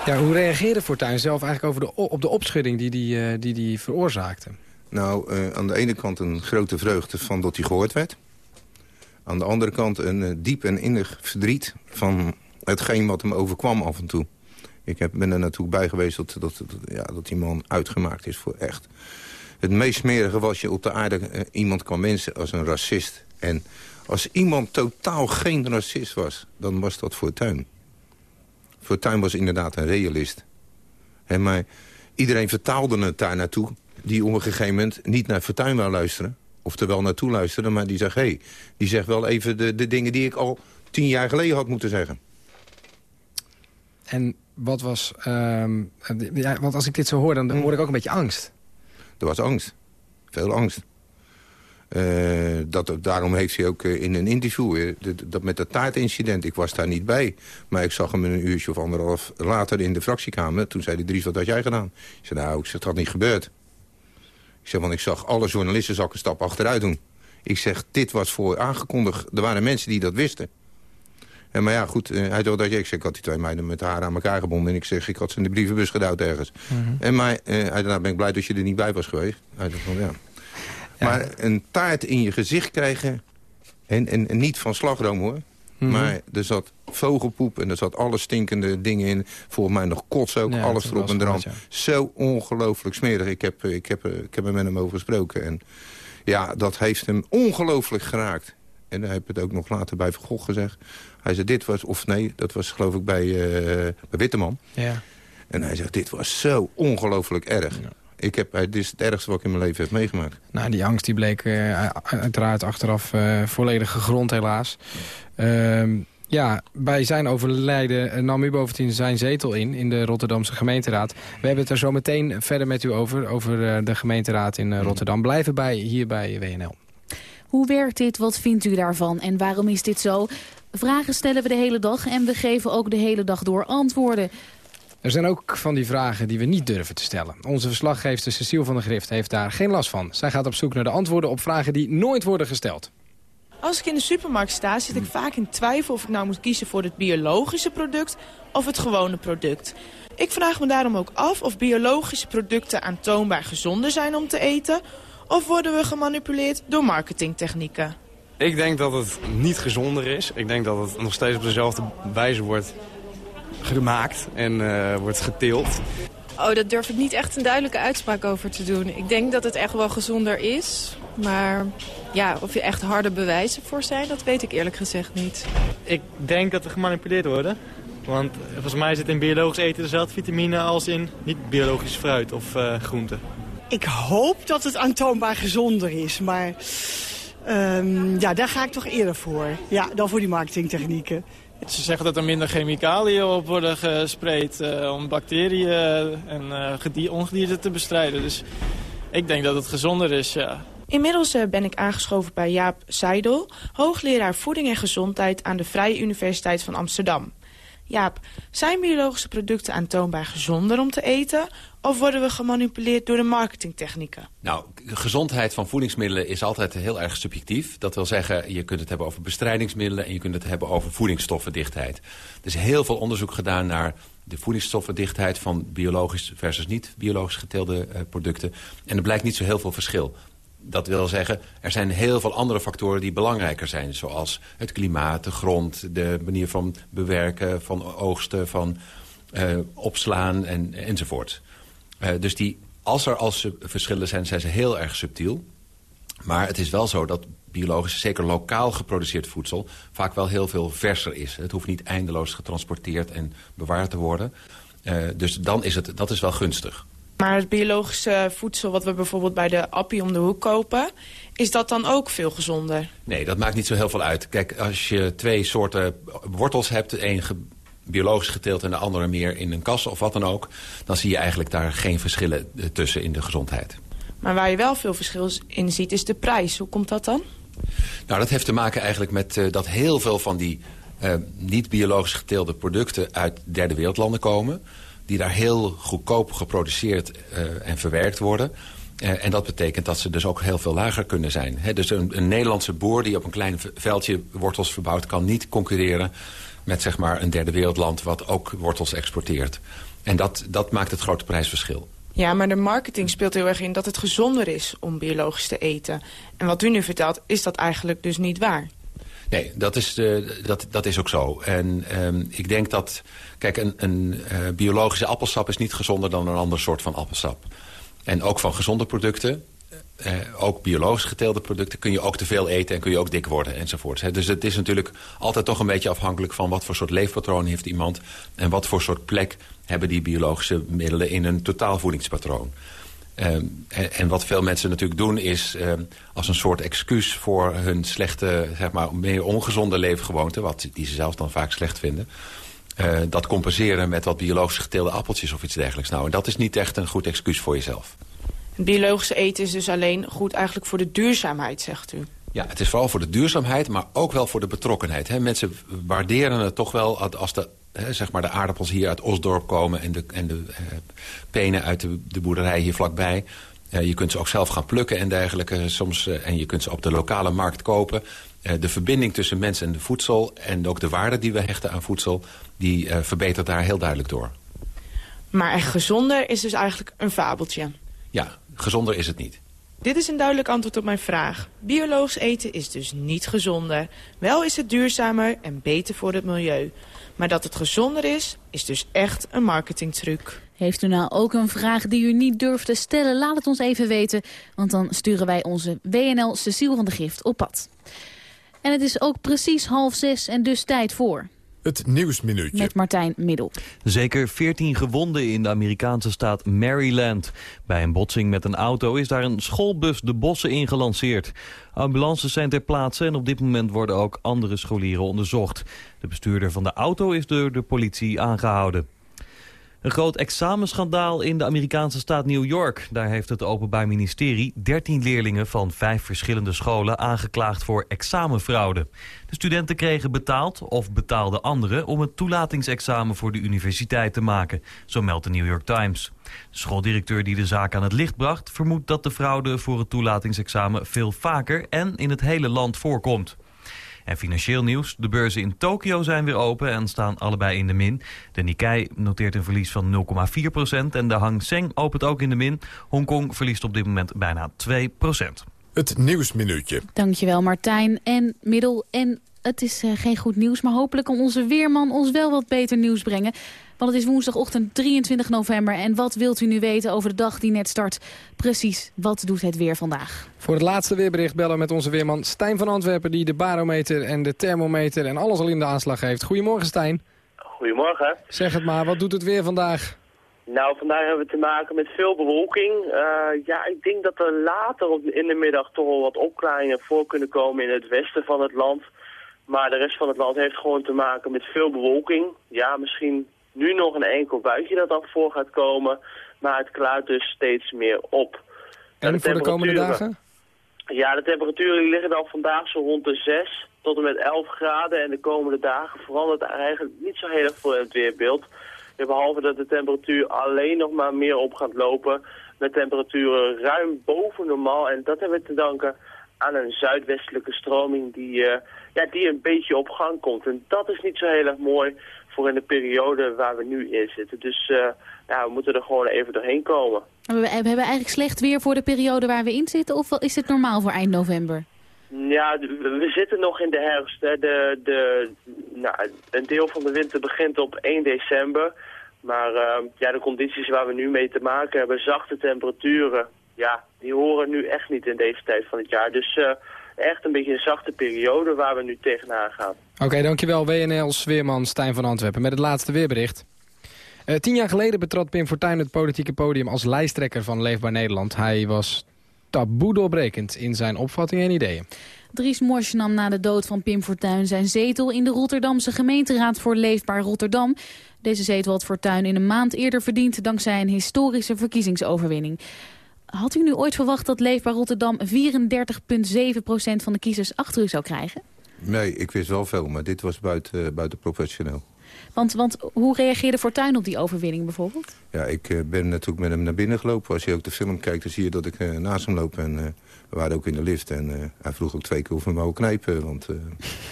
Ja, hoe reageerde Fortuyn zelf eigenlijk over de, op de opschudding die die, uh, die, die veroorzaakte? Nou, uh, aan de ene kant een grote vreugde van dat hij gehoord werd. Aan de andere kant een uh, diep en innig verdriet van hetgeen wat hem overkwam af en toe. Ik heb, ben er naartoe bij geweest dat, dat, dat, ja, dat die man uitgemaakt is voor echt het meest smerige was je op de aarde uh, iemand kan mensen als een racist. En als iemand totaal geen racist was, dan was dat Fortuyn. Fortuyn was inderdaad een realist. He, maar iedereen vertaalde het daar naartoe... die op een gegeven moment niet naar Fortuyn wou luisteren. Of er wel naartoe luisterde, maar die zegt... hé, hey, die zegt wel even de, de dingen die ik al tien jaar geleden had moeten zeggen. En wat was... Um, ja, want als ik dit zo hoor, dan hoor ik ook een beetje angst. Er was angst. Veel angst. Uh, dat, daarom heeft hij ook uh, in een interview, uh, dat met dat taartincident, ik was daar niet bij. Maar ik zag hem een uurtje of anderhalf later in de fractiekamer. Toen zei hij, Dries, wat had jij gedaan? Ik zei, nou, ik zeg, dat had niet gebeurd. Ik zeg, want ik zag alle journalisten zak een stap achteruit doen. Ik zeg, dit was voor aangekondigd. Er waren mensen die dat wisten. En maar ja, goed, uh, hij dacht dat je, ik zeg, ik had die twee meiden met haar aan elkaar gebonden. En ik zeg, ik had ze in de brievenbus gedouwd ergens. Mhm. En maar, uh, hij ben ik blij dat je er niet bij was geweest. Hij dacht van, ja. Maar een taart in je gezicht krijgen, en, en, en niet van slagroom hoor. Mhm. Maar er zat vogelpoep en er zat alle stinkende dingen in. Volgens mij nog kots ook, alles erop en eraan. Zo ongelooflijk smerig. Ik heb, ik, heb, ik heb er met hem over gesproken. En ja, dat heeft hem ongelooflijk geraakt. En hij heeft het ook nog later bij Van Gogh gezegd. Hij zei, dit was, of nee, dat was geloof ik bij, uh, bij Witteman. Ja. En hij zegt, dit was zo ongelooflijk erg. Ja. Ik heb, dit is het ergste wat ik in mijn leven heb meegemaakt. Nou, die angst die bleek uh, uiteraard achteraf uh, volledig gegrond helaas. Ehm, ja, bij zijn overlijden nam u bovendien zijn zetel in, in de Rotterdamse gemeenteraad. We hebben het er zo meteen verder met u over, over de gemeenteraad in Rotterdam. Blijven bij hier bij WNL. Hoe werkt dit? Wat vindt u daarvan? En waarom is dit zo? Vragen stellen we de hele dag en we geven ook de hele dag door antwoorden. Er zijn ook van die vragen die we niet durven te stellen. Onze verslaggever Cecile van der Grift heeft daar geen last van. Zij gaat op zoek naar de antwoorden op vragen die nooit worden gesteld. Als ik in de supermarkt sta, zit ik vaak in twijfel of ik nou moet kiezen voor het biologische product of het gewone product. Ik vraag me daarom ook af of biologische producten aantoonbaar gezonder zijn om te eten... of worden we gemanipuleerd door marketingtechnieken. Ik denk dat het niet gezonder is. Ik denk dat het nog steeds op dezelfde wijze wordt gemaakt en uh, wordt geteeld. Oh, daar durf ik niet echt een duidelijke uitspraak over te doen. Ik denk dat het echt wel gezonder is. Maar ja, of je echt harde bewijzen voor zijn, dat weet ik eerlijk gezegd niet. Ik denk dat we gemanipuleerd worden. Want volgens mij zit in biologisch eten dezelfde vitamine als in niet-biologisch fruit of uh, groente. Ik hoop dat het aantoonbaar gezonder is, maar um, ja, daar ga ik toch eerder voor. Ja, dan voor die marketingtechnieken. Ze zeggen dat er minder chemicaliën op worden gespreid uh, om bacteriën en uh, ongedierte te bestrijden. Dus ik denk dat het gezonder is, ja. Inmiddels uh, ben ik aangeschoven bij Jaap Seidel, hoogleraar voeding en gezondheid aan de Vrije Universiteit van Amsterdam. Jaap, zijn biologische producten aantoonbaar gezonder om te eten... of worden we gemanipuleerd door de marketingtechnieken? Nou, gezondheid van voedingsmiddelen is altijd heel erg subjectief. Dat wil zeggen, je kunt het hebben over bestrijdingsmiddelen... en je kunt het hebben over voedingsstoffendichtheid. Er is heel veel onderzoek gedaan naar de voedingsstoffendichtheid... van biologisch versus niet biologisch geteelde uh, producten. En er blijkt niet zo heel veel verschil dat wil zeggen, er zijn heel veel andere factoren die belangrijker zijn. Zoals het klimaat, de grond, de manier van bewerken, van oogsten, van uh, opslaan en, enzovoort. Uh, dus die, als er als verschillen zijn, zijn ze heel erg subtiel. Maar het is wel zo dat biologisch, zeker lokaal geproduceerd voedsel... vaak wel heel veel verser is. Het hoeft niet eindeloos getransporteerd en bewaard te worden. Uh, dus dan is het, dat is wel gunstig. Maar het biologische voedsel wat we bijvoorbeeld bij de appie om de hoek kopen... is dat dan ook veel gezonder? Nee, dat maakt niet zo heel veel uit. Kijk, als je twee soorten wortels hebt... één biologisch geteeld en de andere meer in een kas of wat dan ook... dan zie je eigenlijk daar geen verschillen eh, tussen in de gezondheid. Maar waar je wel veel verschil in ziet is de prijs. Hoe komt dat dan? Nou, dat heeft te maken eigenlijk met uh, dat heel veel van die... Uh, niet biologisch geteelde producten uit derde wereldlanden komen die daar heel goedkoop geproduceerd uh, en verwerkt worden. En dat betekent dat ze dus ook heel veel lager kunnen zijn. He, dus een, een, Nederlandse boer die op een klein veldje wortels verbouwt... kan niet concurreren met zeg maar, een derde wereldland wat ook wortels exporteert. En dat, dat maakt het grote prijsverschil. Ja, maar de marketing speelt heel erg in dat het gezonder is om biologisch te eten. En wat u nu vertelt, is dat eigenlijk dus niet waar. Nee, dat is, uh, dat, dat is ook zo. En um, ik denk dat... Kijk, een, een uh, biologische appelsap is niet gezonder dan een ander soort van appelsap. En ook van gezonde producten, uh, ook biologisch geteelde producten... kun je ook te veel eten en kun je ook dik worden enzovoort. Dus het is natuurlijk altijd toch een beetje afhankelijk van... wat voor soort leefpatroon heeft iemand... en wat voor soort plek hebben die biologische middelen in een totaalvoedingspatroon. Um, en, en, wat veel mensen natuurlijk doen is um, als een soort excuus voor hun slechte, zeg maar, meer ongezonde leefgewoonte, wat die ze zelf dan vaak slecht vinden, uh, dat compenseren met wat biologisch geteelde appeltjes of iets dergelijks. Nou, en dat is niet echt een goed excuus voor jezelf. Biologische eten is dus alleen goed eigenlijk voor de duurzaamheid, zegt u? Ja, het is vooral voor de duurzaamheid, maar ook wel voor de betrokkenheid. Hè. Mensen waarderen het toch wel als de zeg maar de aardappels hier uit Osdorp komen... en de, en de uh, penen uit de, de boerderij hier vlakbij. Uh, je kunt ze ook zelf gaan plukken en dergelijke soms. Uh, en je kunt ze op de lokale markt kopen. Eh, de verbinding tussen mens en de voedsel... en ook de waarde die we hechten aan voedsel... die uh, verbetert daar heel duidelijk door. Maar echt gezonder is dus eigenlijk een fabeltje. Ja, gezonder is het niet. Dit is een duidelijk antwoord op mijn vraag. Biologisch eten is dus niet gezonder. Wel is het duurzamer en beter voor het milieu. Maar dat het gezonder is, is dus echt een marketingtruc. Heeft u nou ook een vraag die u niet durft te stellen? Laat het ons even weten, want dan sturen wij onze WNL Cecile van de Gift op pad. En het is ook precies half zes en dus tijd voor... Het Nieuwsminuutje. Met Martijn Middel. Zeker 14 gewonden in de Amerikaanse staat Maryland. Bij een botsing met een auto is daar een schoolbus de bossen in gelanceerd. Ambulances zijn ter plaatse en op dit moment worden ook andere scholieren onderzocht. De bestuurder van de auto is door de politie aangehouden. Een groot examenschandaal in de Amerikaanse staat New York. Daar heeft het Openbaar Ministerie 13 leerlingen van vijf verschillende scholen aangeklaagd voor examenfraude. De studenten kregen betaald, of betaalden anderen, om het toelatingsexamen voor de universiteit te maken. Zo meldt de New York Times. De schooldirecteur die de zaak aan het licht bracht... vermoedt dat de fraude voor het toelatingsexamen veel vaker en in het hele land voorkomt. En financieel nieuws. De beurzen in Tokio zijn weer open en staan allebei in de min. De Nikkei noteert een verlies van 0,4% en de Hang Seng opent ook in de min. Hongkong verliest op dit moment bijna 2% Het Nieuwsminuutje. Dankjewel Martijn en Middel. En het is uh, geen goed nieuws, maar hopelijk kan onze weerman ons wel wat beter nieuws brengen. Want het is woensdagochtend 23 november. En wat wilt u nu weten over de dag die net start? Precies, wat doet het weer vandaag? Voor het laatste weerbericht bellen we met onze weerman Stijn van Antwerpen... die de barometer en de thermometer en alles al in de aanslag heeft. Goedemorgen Stijn. Goedemorgen. Zeg het maar, wat doet het weer vandaag? Nou, vandaag hebben we te maken met veel bewolking. Uh, ja, ik denk dat er later in de middag toch wel wat opklaringen voor kunnen komen in het westen van het land. Maar de rest van het land heeft gewoon te maken met veel bewolking. Ja, misschien nu nog een enkel buitje dat dan voor gaat komen, maar het klaart dus steeds meer op. En voor de komende dagen? Ja, de temperaturen liggen dan vandaag zo rond de 6 tot en met 11 graden. En de komende dagen verandert eigenlijk niet zo heel erg veel in het weerbeeld. Behalve dat de temperatuur alleen nog maar meer op gaat lopen. Met temperaturen ruim boven normaal. En dat hebben we te danken aan een zuidwestelijke stroming die, uh, ja, die een beetje op gang komt. En dat is niet zo heel erg mooi voor in de periode waar we nu in zitten. Dus uh, ja, we moeten er gewoon even doorheen komen. We, we hebben eigenlijk slecht weer voor de periode waar we in zitten? Of is het normaal voor eind november? Ja, we zitten nog in de herfst. Hè. De, de, nou, een deel van de winter begint op 1 december. Maar uh, ja, de condities waar we nu mee te maken hebben, zachte temperaturen, ja, die horen nu echt niet in deze tijd van het jaar. Dus uh, echt een beetje een zachte periode waar we nu tegenaan gaan. Oké, dankjewel WNL's weerman Stijn van Antwerpen met het laatste weerbericht. Uh, tien jaar geleden betrad Pim Fortuyn het politieke podium als lijsttrekker van Leefbaar Nederland. Hij was taboe doorbrekend in zijn opvattingen en ideeën. Dries Mors nam na de dood van Pim Fortuyn zijn zetel in de Rotterdamse gemeenteraad voor Leefbaar Rotterdam. Deze zetel had Fortuyn in een maand eerder verdiend dankzij een historische verkiezingsoverwinning. Had u nu ooit verwacht dat Leefbaar Rotterdam 34,7% van de kiezers achter u zou krijgen? Nee, ik wist wel veel, maar dit was buiten, buiten professioneel. Want, want hoe reageerde Fortuyn op die overwinning bijvoorbeeld? Ja, ik uh, ben natuurlijk met hem naar binnen gelopen. Als je ook de film kijkt, dan zie je dat ik uh, naast hem loop. En uh, we waren ook in de lift. En hij vroeg ook twee keer of we hem wou knijpen. Want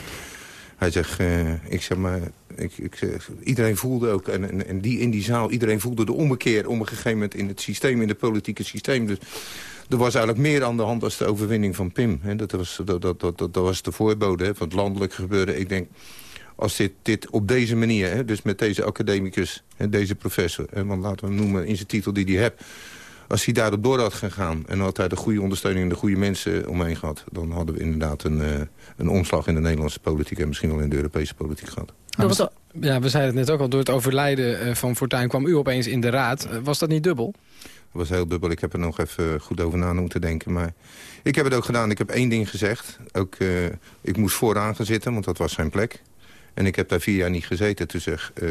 hij zegt, ik zeg maar, ik, ik, iedereen voelde ook, en, en, en, die in die zaal, iedereen voelde de ommekeer om een gegeven moment in het systeem, in het politieke systeem. Dus er was eigenlijk meer aan de hand als de overwinning van Pim. Hè. Dat, was, dat, dat, dat, was de voorbode hè, van het landelijk gebeuren. Ik denk, als dit, dit op deze manier, hè, dus met deze academicus, hè, deze professor... Want laten we hem noemen in zijn titel die hij heeft... als hij daarop door had gegaan en had hij de goede ondersteuning... en de goede mensen omheen gehad... dan hadden we inderdaad een, uh, een omslag in de Nederlandse politiek... en misschien wel in de Europese politiek gehad. Ja, we zeiden het net ook al. Door het overlijden van Fortuyn kwam u opeens in de raad. Was dat niet dubbel? Dat was heel dubbel. Ik heb er nog even goed over na moeten denken. Maar ik heb het ook gedaan. Ik heb één ding gezegd. Ook, uh, ik moest vooraan gaan zitten, want dat was zijn plek. En ik heb daar vier jaar niet gezeten. Toen zeg uh,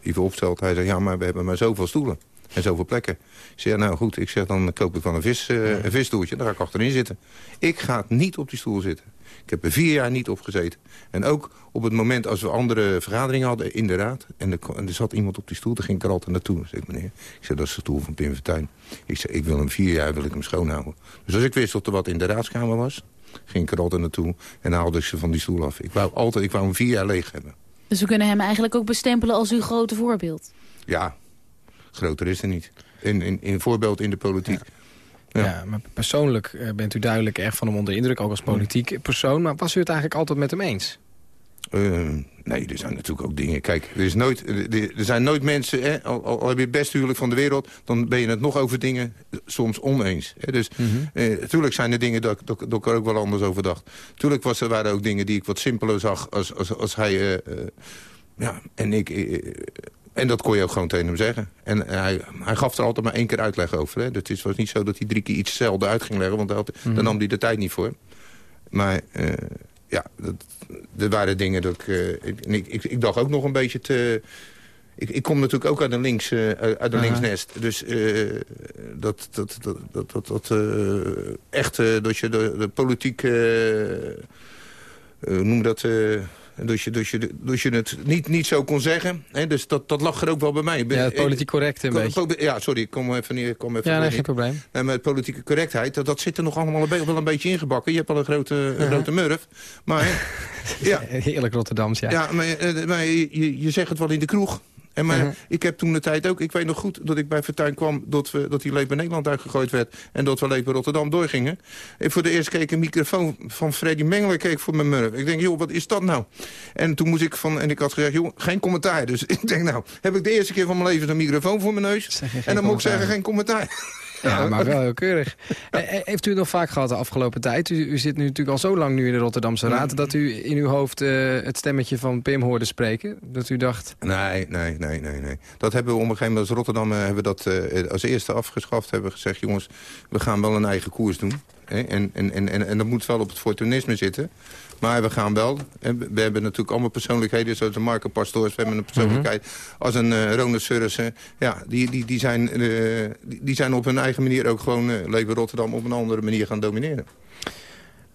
Ivo Opstelt, hij zei, ja, maar we hebben maar zoveel stoelen. En zoveel plekken. Ik zeg, nou goed, ik zeg, dan koop ik van een, vis, uh, een visstoeltje. Daar ga ik achterin zitten. Ik ga niet op die stoel zitten. Ik heb er vier jaar niet op gezeten. En ook op het moment als we andere vergaderingen hadden in de raad... en er, en er zat iemand op die stoel, dan ging ik er altijd naartoe. Dan zeg ik, meneer, ik zeg, dat is de stoel van Pim. Ik zeg, ik wil hem vier jaar wil ik hem schoonhouden. Dus als ik wist dat er wat in de raadskamer was... ging ik er altijd naartoe en haalde ik ze van die stoel af. Ik wou, altijd, ik wou hem vier jaar leeg hebben. Dus we kunnen hem eigenlijk ook bestempelen als uw grote voorbeeld. Ja, groter is er niet. In, in, in voorbeeld in de politiek. Ja. ja. maar persoonlijk eh, bent u duidelijk erg van hem onder indruk, ook als politiek persoon. Maar was u het eigenlijk altijd met hem eens? Uh, nee, er zijn natuurlijk ook dingen... Kijk, er, is nooit, er, zijn nooit mensen... Hè, al, al, heb je het beste huwelijk van de wereld... dan ben je het nog over dingen soms oneens. Hè. Dus mm natuurlijk zijn er dingen dat, dat, dat ik er ook wel anders over dacht. Tuurlijk was, er waren ook dingen die ik wat simpeler zag... als, als, als hij... Uh, ja, en ik... En dat kon je ook gewoon tegen hem zeggen. En hij, hij gaf er altijd maar één keer uitleg over. Hè. Dus het was niet zo dat hij drie keer iets hetzelfde uit ging leggen. Want had, mm -hmm. dan nam hij de tijd niet voor. Maar uh, ja, dat, er waren dingen dat ik, uh, ik, ik, ik... dacht ook nog een beetje te... Ik, ik kom natuurlijk ook uit een, links, uh, uit een linksnest. Dus uh, dat, dat, dat, dat, dat, dat echt, dat je de, de politiek... noem dat dus je, dus je, dus je het niet, niet zo kon zeggen. Hè? Dus dat, dat lag er ook wel bij mij. Ja, politiek correct een beetje. Ja, sorry, ik kom even niet. Kom even ja, nee, geen probleem. Nee, met politieke correctheid, dat, dat zit er nog allemaal een wel een beetje ingebakken. Je hebt al een grote, een grote murf. Maar, ja. Heerlijk Rotterdams, ja. Ja, maar, maar je, je zegt het wel in de kroeg. En maar, uh -huh. ik heb toen de tijd ook, ik weet nog goed dat ik bij Fortuyn kwam... dat, we, dat die Leef Nederland uitgegooid werd en dat we Leef Rotterdam doorgingen. En voor de eerste keer een microfoon van Freddy Mengelen keek voor mijn murf. Ik denk, joh, wat is dat nou? En toen moest ik van, en ik had gezegd, joh, geen commentaar. Dus ik denk, nou, heb ik de eerste keer van mijn leven een microfoon voor mijn neus. En dan moet ik zeggen, geen commentaar. Ja, maar wel heel keurig. Heeft u het nog vaak gehad de afgelopen tijd? U, u, zit nu natuurlijk al zo lang nu in de Rotterdamse Raad... dat u in uw hoofd uh, het stemmetje van Pim hoorde spreken? Dat u dacht... Nee, nee, nee, nee. nee. Dat hebben we op een gegeven moment als Rotterdam... Uh, hebben we dat uh, als eerste afgeschaft. Hebben we gezegd, jongens, we gaan wel een eigen koers doen. Hè? En, en, en, en, en dat moet wel op het fortunisme zitten. Maar we gaan wel. We hebben natuurlijk allemaal persoonlijkheden, zoals een Marco Pastoors. We hebben een persoonlijkheid als een uh, Ronald Surrissen. Ja, die, die, die, zijn, uh, die zijn op hun eigen manier ook gewoon uh, Leven Rotterdam op een andere manier gaan domineren.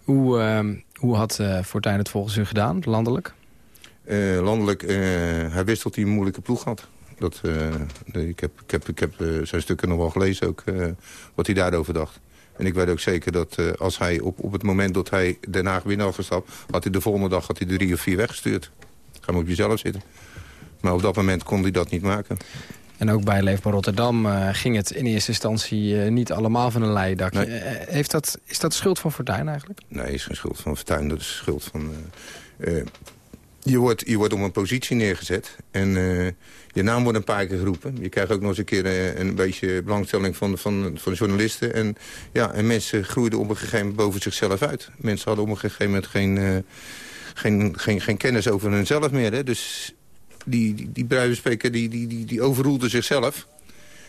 Hoe, uh, hoe had uh, Fortuyn het volgens u gedaan, landelijk? landelijk, hij wist dat hij een moeilijke ploeg had. Dat, ik heb, ik heb, ik heb zijn stukken nog wel gelezen, ook, wat hij daarover dacht. En ik weet ook zeker dat uh, als hij op, op het moment dat hij Den Haag binnen had gestapt... had hij de volgende dag had hij drie of vier weggestuurd. Ga maar op jezelf zitten. Maar op dat moment kon hij dat niet maken. En ook bij Leefbaar Rotterdam uh, ging het in eerste instantie uh, niet allemaal van een leidakje. Nee. heeft dat, is dat schuld van Fortuyn eigenlijk? Nee, is geen schuld van Fortuyn. Dat is schuld van... je, wordt, je wordt op een positie neergezet. En je naam wordt een paar keer geroepen. Je krijgt ook nog eens een keer een, een beetje belangstelling van, van, van de journalisten. En, ja, en mensen groeiden op een gegeven moment boven zichzelf uit. Mensen hadden op een gegeven moment geen, uh, geen, geen, geen kennis over hunzelf meer. Hè. Dus die, die, die die, die, die, die overroelde zichzelf.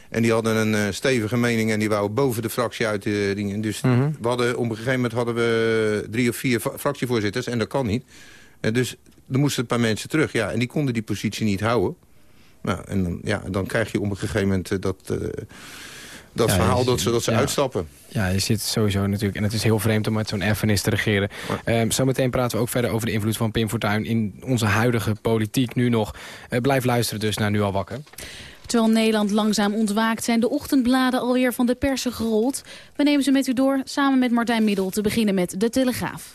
En die hadden een stevige mening en die wou boven de fractie uit dingen. Dus mm -hmm. we hadden, op een gegeven moment hadden we drie of vier fractievoorzitters. En dat kan niet. En dus er moesten een paar mensen terug. Ja, en die konden die positie niet houden. Nou, en dan, ja, dan krijg je op een gegeven moment uh, dat, uh, dat ja, verhaal dat ze, dat ze ja. uitstappen. Ja, je zit sowieso natuurlijk... En het is heel vreemd om met zo'n erfenis te regeren. Ja. Um, zometeen praten we ook verder over de invloed van Pim Fortuyn... in onze huidige politiek nu nog. Uh, blijf luisteren dus naar Nu al wakker. Terwijl Nederland langzaam ontwaakt zijn de ochtendbladen alweer van de persen gerold. We nemen ze met u door, samen met Martijn Middel, te beginnen met De Telegraaf.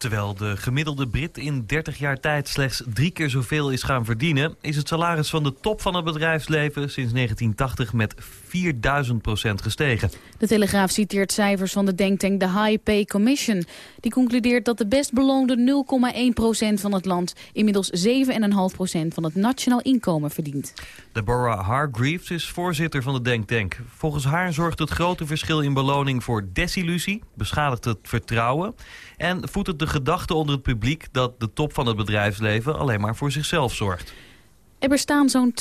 Terwijl de gemiddelde Brit in 30 jaar tijd slechts drie keer zoveel is gaan verdienen... is het salaris van de top van het bedrijfsleven sinds 1980 met 4000 procent gestegen. De Telegraaf citeert cijfers van de denktank de High Pay Commission. Die concludeert dat de best beloonde 0,1 procent van het land... inmiddels 7,5 procent van het nationaal inkomen verdient. Deborah Hargreaves is voorzitter van de denktank. Volgens haar zorgt het grote verschil in beloning voor desillusie... beschadigt het vertrouwen en voedt het de gedachte onder het publiek... dat de top van het bedrijfsleven alleen maar voor zichzelf zorgt. Er bestaan zo'n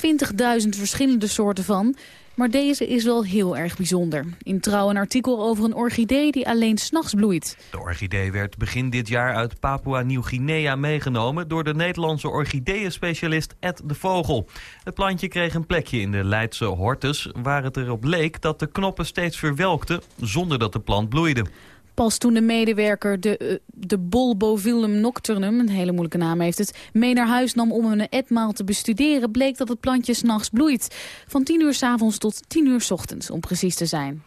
20.000 verschillende soorten van... maar deze is wel heel erg bijzonder. In Trouw een artikel over een orchidee die alleen s'nachts bloeit. De orchidee werd begin dit jaar uit Papua-Nieuw-Guinea meegenomen... door de Nederlandse orchideeënspecialist Ed de Vogel. Het plantje kreeg een plekje in de Leidse hortus... waar het erop leek dat de knoppen steeds verwelkten... zonder dat de plant bloeide. Pas toen de medewerker de, uh, de Bolbovillum nocturnum, een hele moeilijke naam heeft het, mee naar huis nam om een etmaal te bestuderen, bleek dat het plantje s'nachts bloeit. Van 10 uur s avonds tot 10 uur s ochtends, om precies te zijn.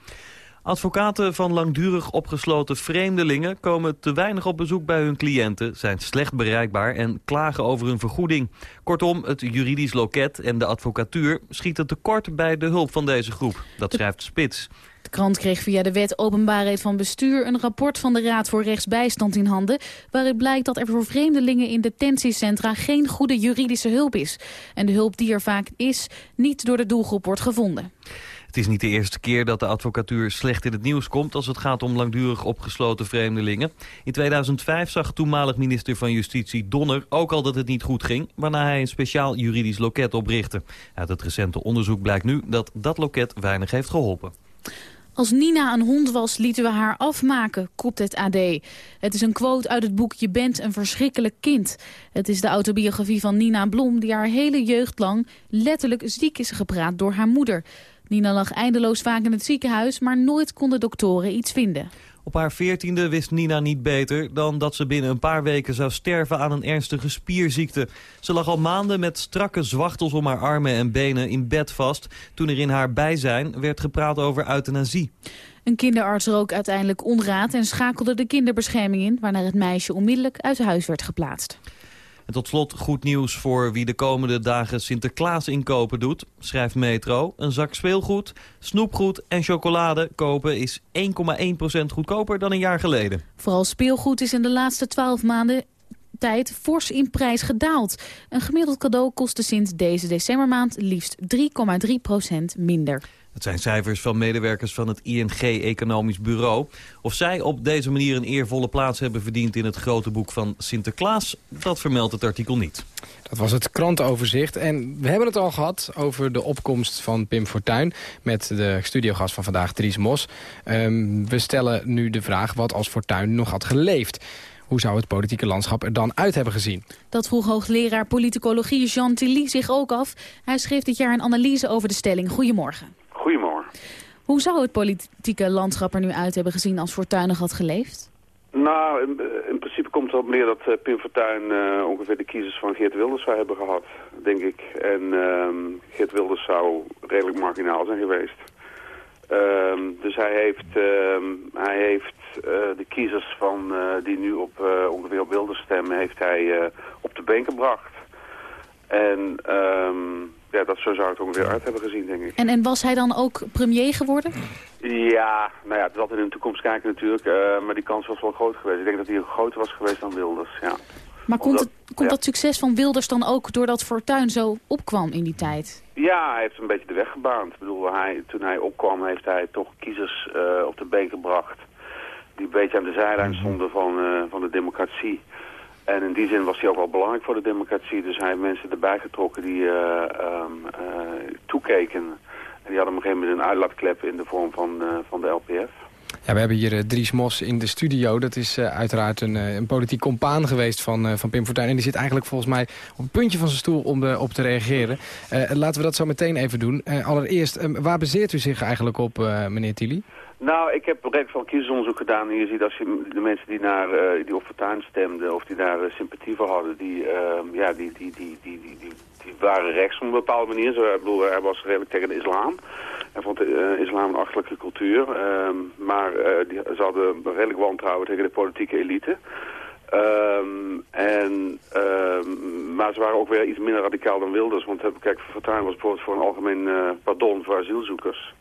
Advocaten van langdurig opgesloten vreemdelingen komen te weinig op bezoek bij hun cliënten, zijn slecht bereikbaar en klagen over hun vergoeding. Kortom, het juridisch loket en de advocatuur schieten tekort bij de hulp van deze groep. Dat schrijft Spits. De krant kreeg via de wet openbaarheid van bestuur een rapport van de Raad voor Rechtsbijstand in handen... waaruit blijkt dat er voor vreemdelingen in detentiecentra geen goede juridische hulp is. En de hulp die er vaak is, niet door de doelgroep wordt gevonden. Het is niet de eerste keer dat de advocatuur slecht in het nieuws komt... als het gaat om langdurig opgesloten vreemdelingen. In 2005 zag toenmalig minister van Justitie Donner ook al dat het niet goed ging... waarna hij een speciaal juridisch loket oprichtte. Uit het recente onderzoek blijkt nu dat dat loket weinig heeft geholpen. Als Nina een hond was, lieten we haar afmaken, kopt het AD. Het is een quote uit het boek Je bent een verschrikkelijk kind. Het is de autobiografie van Nina Blom... die haar hele jeugd lang letterlijk ziek is gepraat door haar moeder. Nina lag eindeloos vaak in het ziekenhuis... maar nooit konden doktoren iets vinden. Op haar veertiende wist Nina niet beter dan dat ze binnen een paar weken zou sterven aan een ernstige spierziekte. Ze lag al maanden met strakke zwachtels om haar armen en benen in bed vast... toen er in haar bijzijn werd gepraat over euthanasie. Een kinderarts rook uiteindelijk onraad en schakelde de kinderbescherming in... waarna het meisje onmiddellijk uit huis werd geplaatst. En tot slot goed nieuws voor wie de komende dagen Sinterklaas inkopen doet, schrijft Metro. Een zak speelgoed, snoepgoed en chocolade kopen is 1,1% goedkoper dan een jaar geleden. Vooral speelgoed is in de laatste 12 maanden tijd fors in prijs gedaald. Een gemiddeld cadeau kostte sinds deze decembermaand liefst 3,3% minder. Het zijn cijfers van medewerkers van het ING Economisch Bureau. Of zij op deze manier een eervolle plaats hebben verdiend in het grote boek van Sinterklaas, dat vermeldt het artikel niet. Dat was het krantenoverzicht. En we hebben het al gehad over de opkomst van Pim Fortuyn... met de studiogast van vandaag, Dries Mos. Um, we stellen nu de vraag wat als Fortuyn nog had geleefd. Hoe zou het politieke landschap er dan uit hebben gezien? Dat vroeg hoogleraar politicologie Jean Tilly zich ook af. Hij schreef dit jaar een analyse over de stelling. Goedemorgen. Goedemorgen. Hoe zou het politieke landschap er nu uit hebben gezien als Fortuyn had geleefd? Nou, in, in principe komt het op neer dat uh, Pim Fortuyn uh, ongeveer de kiezers van Geert Wilders zou hebben gehad, denk ik. En uh, Geert Wilders zou redelijk marginaal zijn geweest. Ehm, dus hij heeft, ehm, hij heeft de kiezers van, die nu op, ongeveer op Wilders stemmen, heeft hij op de been gebracht. En um, ja, dat zo zou het ongeveer uit hebben gezien, denk ik. En, en was hij dan ook premier geworden? Ja, nou ja, altijd in de toekomst kijken natuurlijk. Uh, maar die kans was wel groot geweest. Ik denk dat hij groter was geweest dan Wilders, ja. Maar komt, het, komt dat succes van Wilders dan ook doordat Fortuyn zo opkwam in die tijd? Ja, hij heeft een beetje de weg gebaand. Ik bedoel, hij, toen hij opkwam heeft hij toch kiezers uh, op de been gebracht... die een beetje aan de zijlijn stonden van, uh, van de democratie... En in die zin was hij ook wel belangrijk voor de democratie. Dus hij heeft mensen erbij getrokken die uh, um, uh, toekeken. En die hadden op een gegeven moment een uitlaatklep in de vorm van, uh, van de LPF. Ja, we hebben hier Dries Mos in de studio. Dat is uiteraard een, een politiek compaan geweest van, van Pim Fortuyn. En die zit eigenlijk volgens mij op een puntje van zijn stoel om op te reageren. laten we dat zo meteen even doen. allereerst, waar baseert u zich eigenlijk op, meneer Tilly? Nou, ik heb redelijk veel kiezersonderzoek gedaan. En je ziet als je de mensen die, naar, uh, die op Fortuyn stemden of die daar uh, sympathie voor hadden, die, uh, ja, die, die, die, die, die, die, waren rechts op een bepaalde manier. Zo, bedoel, hij was redelijk tegen de islam. Hij vond de islam een achterlijke cultuur. Ehm, maar die, ze hadden redelijk wantrouwen tegen de politieke elite. Um, en, maar ze waren ook weer iets minder radicaal dan Wilders. Want kijk, Fortuyn was bijvoorbeeld voor een algemeen pardon voor asielzoekers.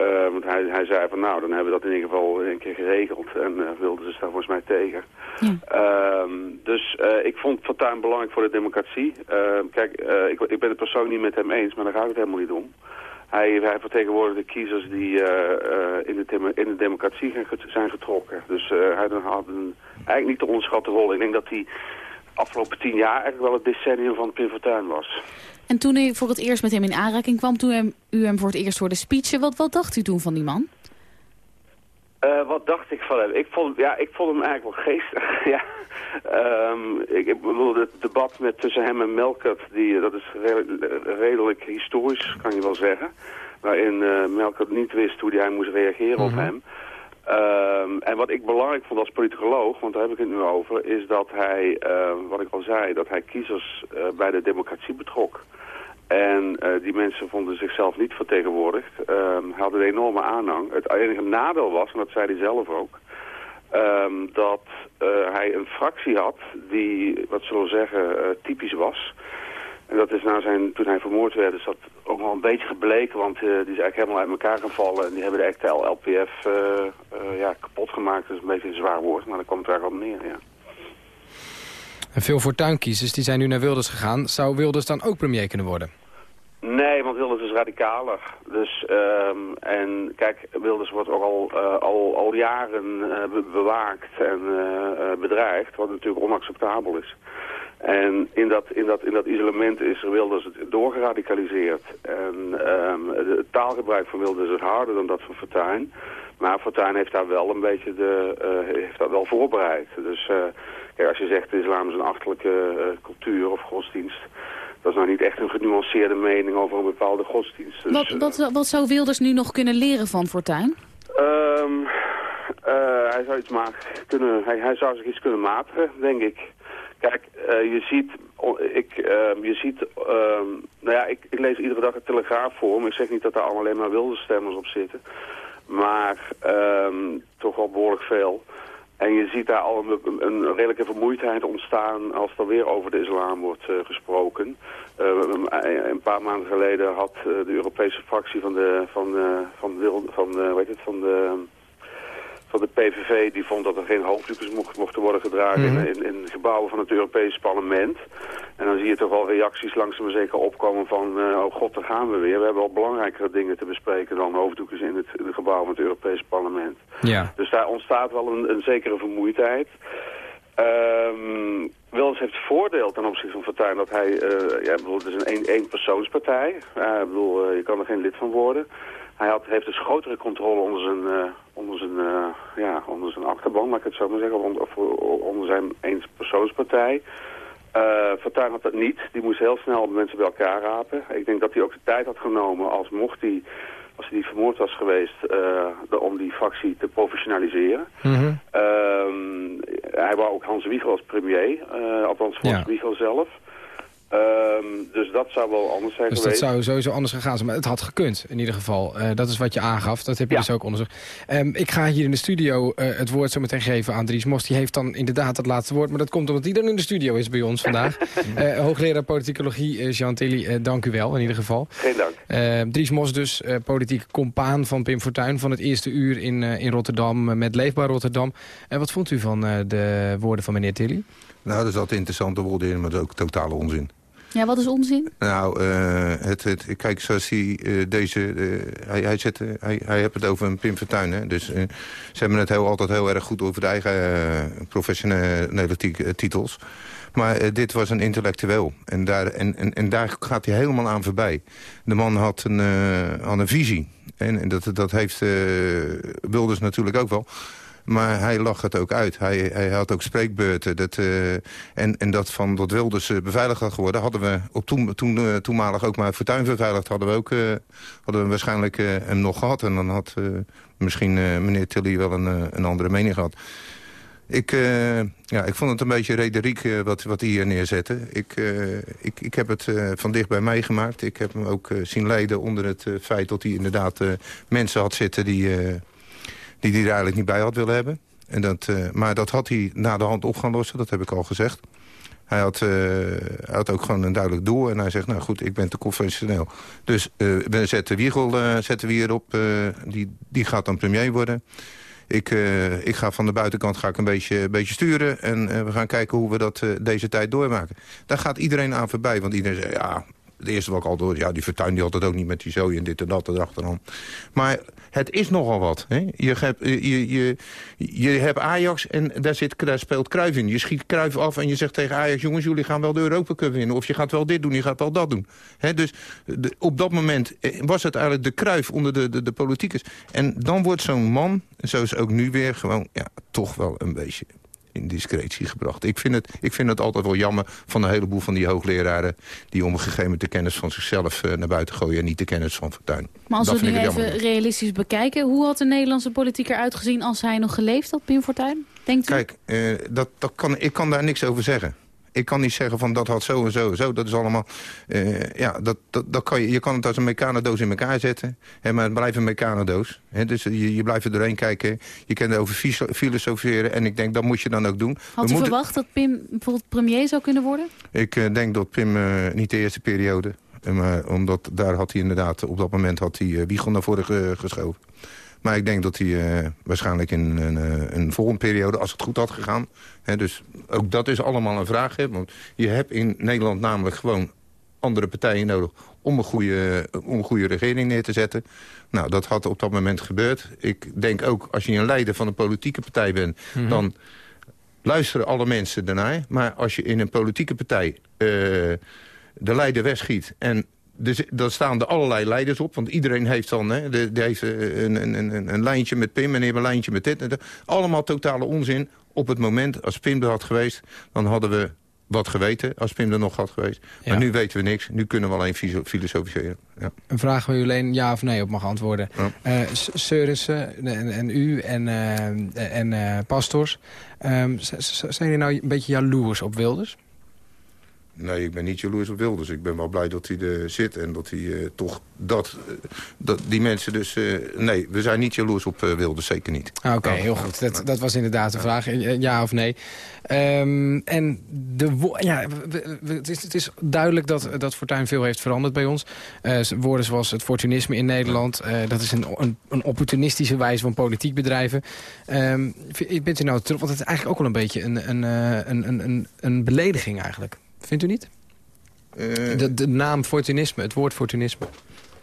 Uh, want hij, hij zei van nou, dan hebben we dat in ieder geval een keer geregeld. En uh, wilden ze daar volgens mij tegen. Ja. Um, dus uh, ik vond Fortuyn belangrijk voor de democratie. kijk, ik, ik ben het persoonlijk niet met hem eens, maar daar gaat het helemaal niet om. Hij, hij vertegenwoordigt de kiezers die in, de in de democratie zijn getrokken. Dus hij had een, eigenlijk niet de onderschatte rol. Ik denk dat hij afgelopen tien jaar eigenlijk wel het decennium van Pim Fortuyn was. En toen u voor het eerst met hem in aanraking kwam, toen hem, u hem voor het eerst hoorde speechen, wat, wat dacht u toen van die man? Uh, wat dacht ik van hem? Ik vond, ja, ik vond hem eigenlijk wel geestig. ja. Um, ik, ik bedoel, het debat met, tussen hem en Melkert, die, dat is redelijk, redelijk historisch, kan je wel zeggen. Waarin uh, Melkert niet wist hoe hij moest reageren mm -hmm. op hem. Um, en wat ik belangrijk vond als politicoloog, want daar heb ik het nu over, is dat hij, uh, wat ik al zei, dat hij kiezers uh, bij de democratie betrok. En uh, die mensen vonden zichzelf niet vertegenwoordigd. Um, hadden een enorme aanhang. Het enige nadeel was, en dat zei hij zelf ook... Dat uh, hij een fractie had die, wat zullen we zeggen, typisch was. En dat is na zijn, toen hij vermoord werd, is dat ook wel een beetje gebleken. Want die is eigenlijk helemaal uit elkaar gevallen. En die hebben de echte LPF ja, kapot gemaakt. Dat is een beetje een zwaar woord, maar daar komt het eigenlijk op neer, ja. En veel fortuinkiezers die zijn nu naar Wilders gegaan. Zou Wilders dan ook premier kunnen worden? Nee, want Wilders is radicaler. Dus, um, en kijk, Wilders wordt ook al, uh, al, al jaren uh, bewaakt en uh, bedreigd, wat natuurlijk onacceptabel is. En in dat, in dat, in dat isolement is Wilders doorgeradicaliseerd. En um, het taalgebruik van Wilders is harder dan dat van Fortuyn. Maar Fortuyn heeft daar wel een beetje de, heeft dat wel voorbereid. Dus kijk, als je zegt de islam is een achterlijke cultuur of godsdienst dat is nou niet echt een genuanceerde mening over een bepaalde godsdienst. Dus, wat, wat, wat zou Wilders nu nog kunnen leren van Fortuyn? Um, uh, hij zou iets maken kunnen, hij, hij zou zich iets kunnen matigen, denk ik. Kijk, uh, je ziet, ik, uh, je ziet, nou ja, ik, ik, lees iedere dag het Telegraaf voor me. Ik zeg niet dat daar allemaal alleen maar wilde stemmers op zitten. Maar um, toch wel behoorlijk veel. En je ziet daar al een, een, redelijke vermoeidheid ontstaan als er weer over de islam wordt uh, gesproken. Uh, een paar maanden geleden had uh, de Europese fractie van de, van, van, de, van, de, weet het, van de van de PVV die vond dat er geen hoofddoekjes mochten worden gedragen mm -hmm. in, in, in, gebouwen van het Europese parlement. En dan zie je toch wel reacties langzaam maar zeker opkomen van, uh, oh god, daar gaan we weer. We hebben al belangrijkere dingen te bespreken dan hoofddoekjes in het, in het gebouw van het Europese parlement. Ja. Dus daar ontstaat wel een, een zekere vermoeidheid. Um, Wilders heeft voordeel ten opzichte van Fortuyn dat hij, uh, ja, bedoel, het is een één-persoonspartij. Uh, ik bedoel, je kan er geen lid van worden. Hij had, heeft dus grotere controle onder zijn, uh, onder zijn, uh, ja, onder zijn achterban, laat ik het zo maar zeggen, onder, of, onder zijn eenpersoonspartij. Uh, Fortuyn had dat niet. Die moest heel snel mensen bij elkaar rapen. Ik denk dat hij ook de tijd had genomen als mocht hij, als hij niet vermoord was geweest, de, om die fractie te professionaliseren. Mm -hmm. hij wou ook Hans Wiegel als premier, althans Hans ja. Wiegel zelf. Um, dus dat zou wel anders zijn dus geweest. dat zou sowieso anders gegaan zijn. Maar het had gekund, in ieder geval. Uh, dat is wat je aangaf. Dat heb je ja. dus ook onderzocht. Um, ik ga hier in de studio uh, het woord zo meteen geven aan Dries Mos. Die heeft dan inderdaad het laatste woord. Maar dat komt omdat hij dan in de studio is bij ons vandaag. uh, hoogleraar politicologie, Jean Tilly, dank u wel in ieder geval. Geen dank. Dries Mos dus, politiek compaan van Pim Fortuyn... van het eerste uur in, in Rotterdam met Leefbaar Rotterdam. En wat vond u van de woorden van meneer Tilly? Nou, dat is altijd interessante woorden in, maar ook totale onzin. Ja, wat is onzin? Nou, uh, het, het, kijk, zoals hij uh, deze... Uh, hij, hij, zet, hij, hij heeft het over een Pim Fortuyn, hè. Dus ze hebben het heel, altijd heel erg goed over de eigen professionele titels. Maar dit was een intellectueel. En daar, en, en, en daar gaat hij helemaal aan voorbij. De man had een, had een visie. En, en dat, dat heeft Wilders natuurlijk ook wel. Maar hij lag het ook uit. Hij, hij had ook spreekbeurten. Dat, uh, en, en dat van dat Wilders uh, beveiligd had geworden... hadden we op toen, toen, uh, toenmalig ook maar Fortuyn beveiligd... hadden we, ook, hadden we waarschijnlijk hem nog gehad. En dan had misschien meneer Tilly wel een, een andere mening gehad. Ik, uh, ja, ik vond het een beetje rederiek uh, wat, wat hij hier neerzette. Ik, uh, ik, ik heb het van dichtbij meegemaakt. Ik heb hem ook zien lijden onder het feit dat hij inderdaad mensen had zitten... die die hij er eigenlijk niet bij had willen hebben. En dat, uh, maar dat had hij na de hand op gaan lossen, dat heb ik al gezegd. Hij had, uh, had ook gewoon een duidelijk doel. En hij zegt, nou goed, ik ben te conventioneel. Dus uh, we zetten Wiegel zetten we hierop. die, die gaat dan premier worden. Ik, ik ga van de buitenkant ga ik een beetje, een beetje sturen. En we gaan kijken hoe we dat deze tijd doormaken. Daar gaat iedereen aan voorbij. Want iedereen zegt, ja, het eerste wat ik al door, ja, die Fortuyn die had het ook niet met die zooi en dit en dat erachteraan. Maar het is nogal wat. Hè? Je, hebt, je, je, je hebt Ajax en daar, zit, speelt Cruijff in. Je schiet Cruijff af en je zegt tegen Ajax... jongens, jullie gaan wel de Europa Cup winnen. Of je gaat wel dit doen, je gaat wel dat doen. Hè? Dus de, op dat moment eh, was het eigenlijk de Cruijff onder de, de, de politiekers. En dan wordt zo'n man, zoals ook nu weer, gewoon ja, toch wel een beetje in discretie gebracht. Ik vind, het, ik vind het altijd wel jammer van een heleboel van die hoogleraren... die om een gegeven moment de kennis van zichzelf uh, naar buiten gooien... en niet de kennis van Fortuyn. Maar als we nu even jammer. realistisch bekijken... hoe had de Nederlandse politiek eruit gezien als hij nog geleefd had, Pim Fortuyn? Denkt u? Kijk, uh, dat, dat kan, ik kan daar niks over zeggen. Ik kan niet zeggen van dat had zo en zo en zo. Dat is allemaal... eh, ja, dat, dat, dat kan je, je kan het als een mecanodoos in elkaar zetten. Hè, maar het blijft een mecanodoos. Hè, dus je, je blijft er doorheen kijken. Je kan erover filosoferen. En ik denk, dat moet je dan ook doen. Had u moeten- verwacht dat Pim bijvoorbeeld premier zou kunnen worden? ik eh, denk dat Pim eh, niet de eerste periode... maar omdat daar had hij inderdaad... op dat moment had hij Wiegel naar voren ge- geschoven. Maar ik denk dat hij eh, waarschijnlijk in een, eh, een volgende periode... als het goed had gegaan... Hè, dus ook dat is allemaal een vraag. Hè, want je hebt in Nederland namelijk gewoon andere partijen nodig... om een goede, om een goede regering neer te zetten. Nou, dat had op dat moment gebeurd. Ik denk ook, als je een leider van een politieke partij bent... Mhm. dan luisteren alle mensen daarnaar. Maar als je in een politieke partij eh, de leider wegschiet... en dus, dan staan er allerlei leiders op. Want iedereen heeft dan hè, de, heeft eh, een, een, een, een lijntje met Pim... en een lijntje met dit en dat. Allemaal totale onzin. Op het moment, als Pim er had geweest... dan hadden we wat geweten, als Pim er nog had geweest. Maar Ja. nu weten we niks. Nu kunnen we alleen filosofiseren. Ja. Een vraag waar u alleen ja of nee op mag antwoorden. Eh S- Seurissen en, en u en, eh, en eh, pastors. ehm, zijn jullie nou een beetje jaloers op Wilders? Nee, ik ben niet jaloers op Wilders. Ik ben wel blij dat hij er zit en dat hij eh, toch dat, eh, dat... Die mensen dus... eh, nee, we zijn niet jaloers op Wilders, zeker niet. Ah, Oké, Nou, heel goed. Dat, dat was inderdaad de vraag. Ja of nee. Ehm, en de ja, het, is, het is duidelijk dat, dat Fortuyn veel heeft veranderd bij ons. Eh, woorden zoals het fortunisme in Nederland. eh, dat is een, een, een opportunistische wijze van politiek bedrijven. Ehm, v- bent u nou terug? Want het is eigenlijk ook wel een beetje een, een, een, een, een, een belediging eigenlijk. Vindt u niet? de, de naam fortunisme, het woord fortunisme.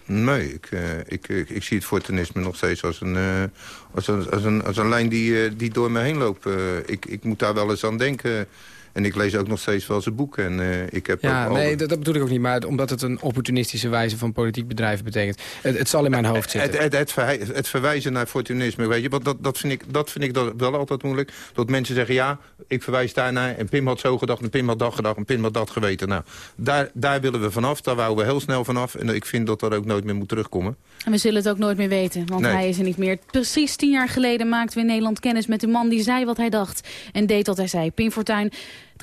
Nee, ik, eh, ik, ik, ik zie het fortunisme nog steeds als een, eh, als een, als een, als een lijn die, eh, die door me heen loopt. Eh, ik, ik moet daar wel eens aan denken. En ik lees ook nog steeds wel zijn boek. En eh, ik heb Ja, ook nee, dat, dat bedoel ik ook niet. Maar omdat het een opportunistische wijze van politiek bedrijven betekent. Het, het zal in mijn hoofd zitten. Het, het, het, verhij- het verwijzen naar fortunisme, weet je, want dat, dat vind ik, dat vind ik wel altijd moeilijk. Dat mensen zeggen, ja, ik verwijs daarnaar en Pim had zo gedacht en Pim had dat gedacht en Pim had dat geweten. Nou, daar, daar willen we vanaf, daar wouden we heel snel vanaf. En ik vind dat dat ook nooit meer moet terugkomen. En we zullen het ook nooit meer weten, want Nee. hij is er niet meer. Precies tien jaar geleden maakten we in Nederland kennis met de man die zei wat hij dacht. En deed wat hij zei. Pim Fortuyn.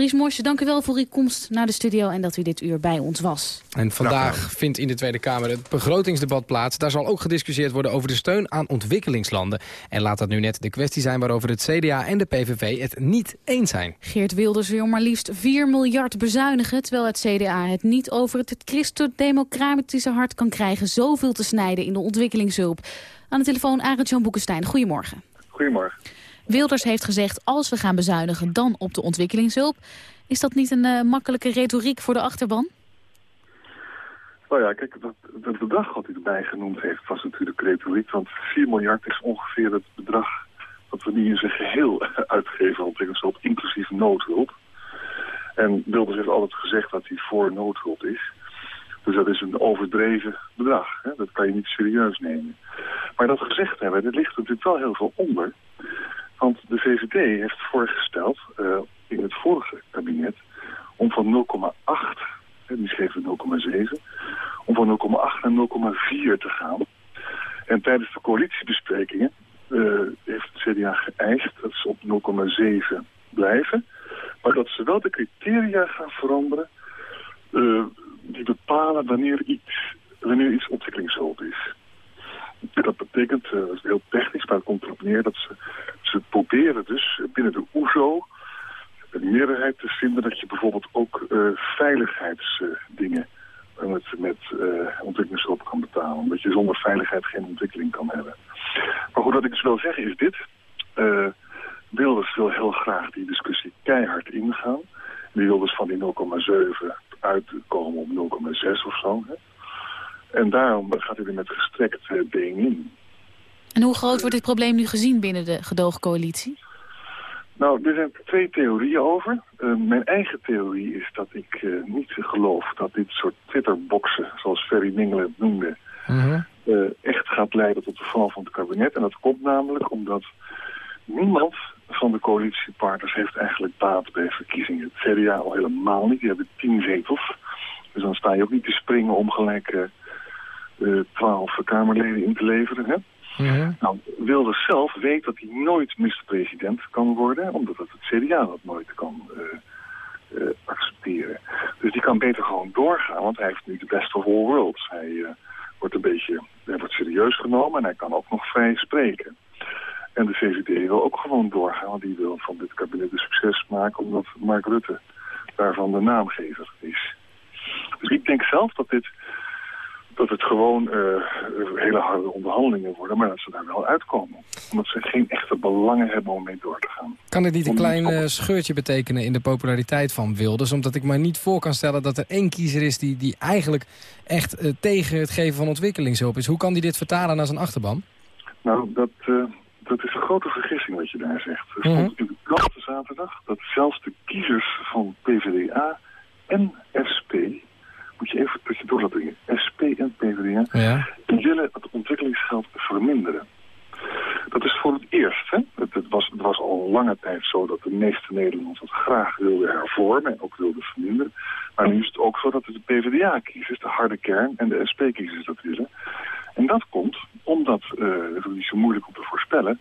Dries Morsje, dank u wel voor uw komst naar de studio en dat u dit uur bij ons was. En vandaag vindt in de Tweede Kamer het begrotingsdebat plaats. Daar zal ook gediscussieerd worden over de steun aan ontwikkelingslanden. En laat dat nu net de kwestie zijn waarover het CDA en de PVV het niet eens zijn. Geert Wilders wil maar liefst 4 miljard bezuinigen... terwijl het CDA het niet over het, het christendemocratische hart kan krijgen... zoveel te snijden in de ontwikkelingshulp. Aan de telefoon Arend-Jan Boekenstein. Goedemorgen. Goedemorgen. Wilders heeft gezegd, als we gaan bezuinigen, dan op de ontwikkelingshulp. Is dat niet een eh, makkelijke retoriek voor de achterban? Nou ja, kijk, het bedrag wat u erbij genoemd heeft was natuurlijk retoriek. Want 4 miljard is ongeveer het bedrag dat we nu in zijn geheel uitgeven aan ontwikkelingshulp, inclusief noodhulp. En Wilders heeft altijd gezegd dat hij voor noodhulp is. Dus dat is een overdreven bedrag. Hè? Dat kan je niet serieus nemen. Maar dat gezegd hebben, er ligt natuurlijk wel heel veel onder. Want de VVD heeft voorgesteld eh, in het vorige kabinet om van 0,8, hè, die schreven 0,7, om van 0,8 naar 0,4 te gaan. En tijdens de coalitiebesprekingen eh, heeft het CDA geëist dat ze op 0,7 blijven. Maar dat ze wel de criteria gaan veranderen eh, die bepalen wanneer iets, wanneer iets ontwikkelingshulp is. Dat betekent, eh, dat is heel technisch, maar het komt erop neer dat ze, ze proberen dus binnen de OESO een meerderheid te vinden dat je bijvoorbeeld ook eh, veiligheidsdingen eh, met, met eh, ontwikkelingshulp kan betalen. Omdat je zonder veiligheid geen ontwikkeling kan hebben. Maar goed, wat ik dus wil zeggen is dit. eh Wilders wil heel graag die discussie keihard ingaan. Die wil dus van die 0,7 uitkomen op 0,6 of zo. Hè. En daarom gaat hij er met gestrekt eh, been in. En hoe groot wordt dit probleem nu gezien binnen de gedoogcoalitie? Nou, er zijn twee theorieën over. Eh, mijn eigen theorie is dat ik eh, niet geloof dat dit soort Twitterboxen, zoals Ferry Mingelen het noemde, eh, echt gaat leiden tot de val van het kabinet. En dat komt namelijk omdat niemand van de coalitiepartners heeft eigenlijk baat bij verkiezingen. Het CDA al helemaal niet, die hebben tien zetels. Dus dan sta je ook niet te springen om gelijk twaalf Kamerleden in te leveren. Hè? Nou, Wilders zelf weet dat hij nooit minister-president kan worden, omdat het het CDA dat nooit kan, eh, eh, accepteren. Dus die kan beter gewoon doorgaan, want hij heeft nu de best of all worlds. Hij eh, wordt een beetje hij wordt serieus genomen en hij kan ook nog vrij spreken. En de VVD wil ook gewoon doorgaan, want die wil van dit kabinet een succes maken... omdat Mark Rutte daarvan de naamgever is. Dus ik denk zelf dat dit dat het gewoon uh, hele harde onderhandelingen worden, maar dat ze daar wel uitkomen. Omdat ze geen echte belangen hebben om mee door te gaan. Kan het niet een klein uh, scheurtje betekenen in de populariteit van Wilders? Omdat ik me niet voor kan stellen dat er één kiezer is die, die eigenlijk echt uh, tegen het geven van ontwikkelingshulp is. Hoe kan die dit vertalen naar zijn achterban? Nou, dat, dat is een grote vergissing wat je daar zegt. Er stond in de krant zaterdag dat zelfs de kiezers van PvdA en SP moet je even dat je door laten dingen. SP en PvdA ja. die willen het ontwikkelingsgeld verminderen. Dat is voor het eerst. Hè? Het, het, was, het was al lange tijd zo dat de meeste Nederlanders het graag wilden hervormen en ook wilden verminderen. Maar nu is het ook zo dat de PvdA-kiezers, de harde kern en de SP-kiezers dat willen. En dat komt omdat, uh, dat is niet zo moeilijk om te voorspellen,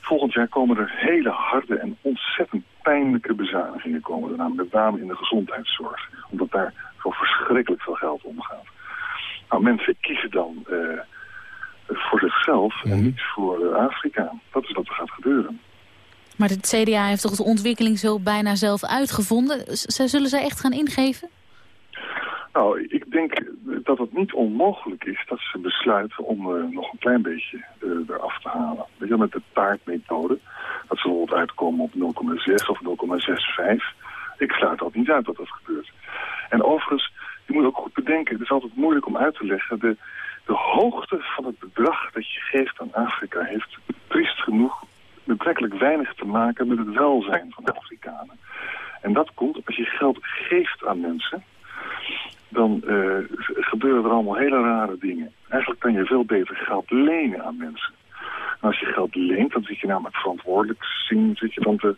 volgend jaar komen er hele harde en ontzettend pijnlijke bezuinigingen komen. Namelijk met name in de gezondheidszorg. Omdat daar zo verschrikkelijk veel geld omgaat. Nou, mensen kiezen dan uh, voor zichzelf en niet voor uh, Afrika. Dat is wat er gaat gebeuren. Maar het CDA heeft toch de ontwikkelingshulp bijna zelf uitgevonden? Z zullen zij echt gaan ingeven? Nou, ik denk dat het niet onmogelijk is dat ze besluiten om uh, nog een klein beetje uh, eraf te halen. Weet je, met de taartmethode. Dat ze bijvoorbeeld uitkomen op 0,6 of 0,65. Ik sluit dat niet uit dat dat gebeurt. En overigens, je moet ook goed bedenken, het is altijd moeilijk om uit te leggen. De, de hoogte van het bedrag dat je geeft aan Afrika heeft triest genoeg betrekkelijk weinig te maken met het welzijn van de Afrikanen. En dat komt als je geld geeft aan mensen, dan uh, gebeuren er allemaal hele rare dingen. Eigenlijk kan je veel beter geld lenen aan mensen. En als je geld leent, dan zit je namelijk verantwoordelijk zien, zit je dan te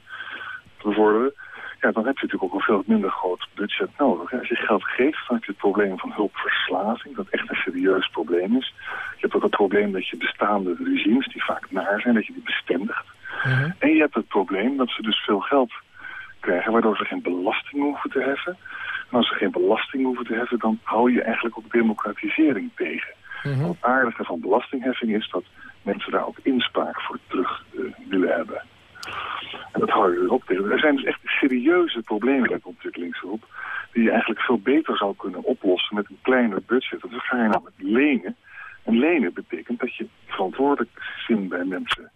bevorderen. Ja, dan heb je natuurlijk ook een veel minder groot budget nodig. Als je geld geeft, dan heb je het probleem van hulpverslaving, dat echt een serieus probleem is. Je hebt ook het probleem dat je bestaande regimes, die vaak naar zijn, dat je die bestendigt. Uh -huh. En je hebt het probleem dat ze dus veel geld krijgen, waardoor ze geen belasting hoeven te heffen. En als ze geen belasting hoeven te heffen, dan hou je eigenlijk ook democratisering tegen. Uh -huh. Het aardige van belastingheffing is dat mensen daar ook inspraak voor terug uh, willen hebben. En dat hou je er ook tegen. Er zijn dus echt serieuze problemen met ontwikkelingshulp... die je eigenlijk veel beter zou kunnen oplossen met een kleiner budget. Dat ga je namelijk lenen. En lenen betekent dat je verantwoordelijk zin bij mensen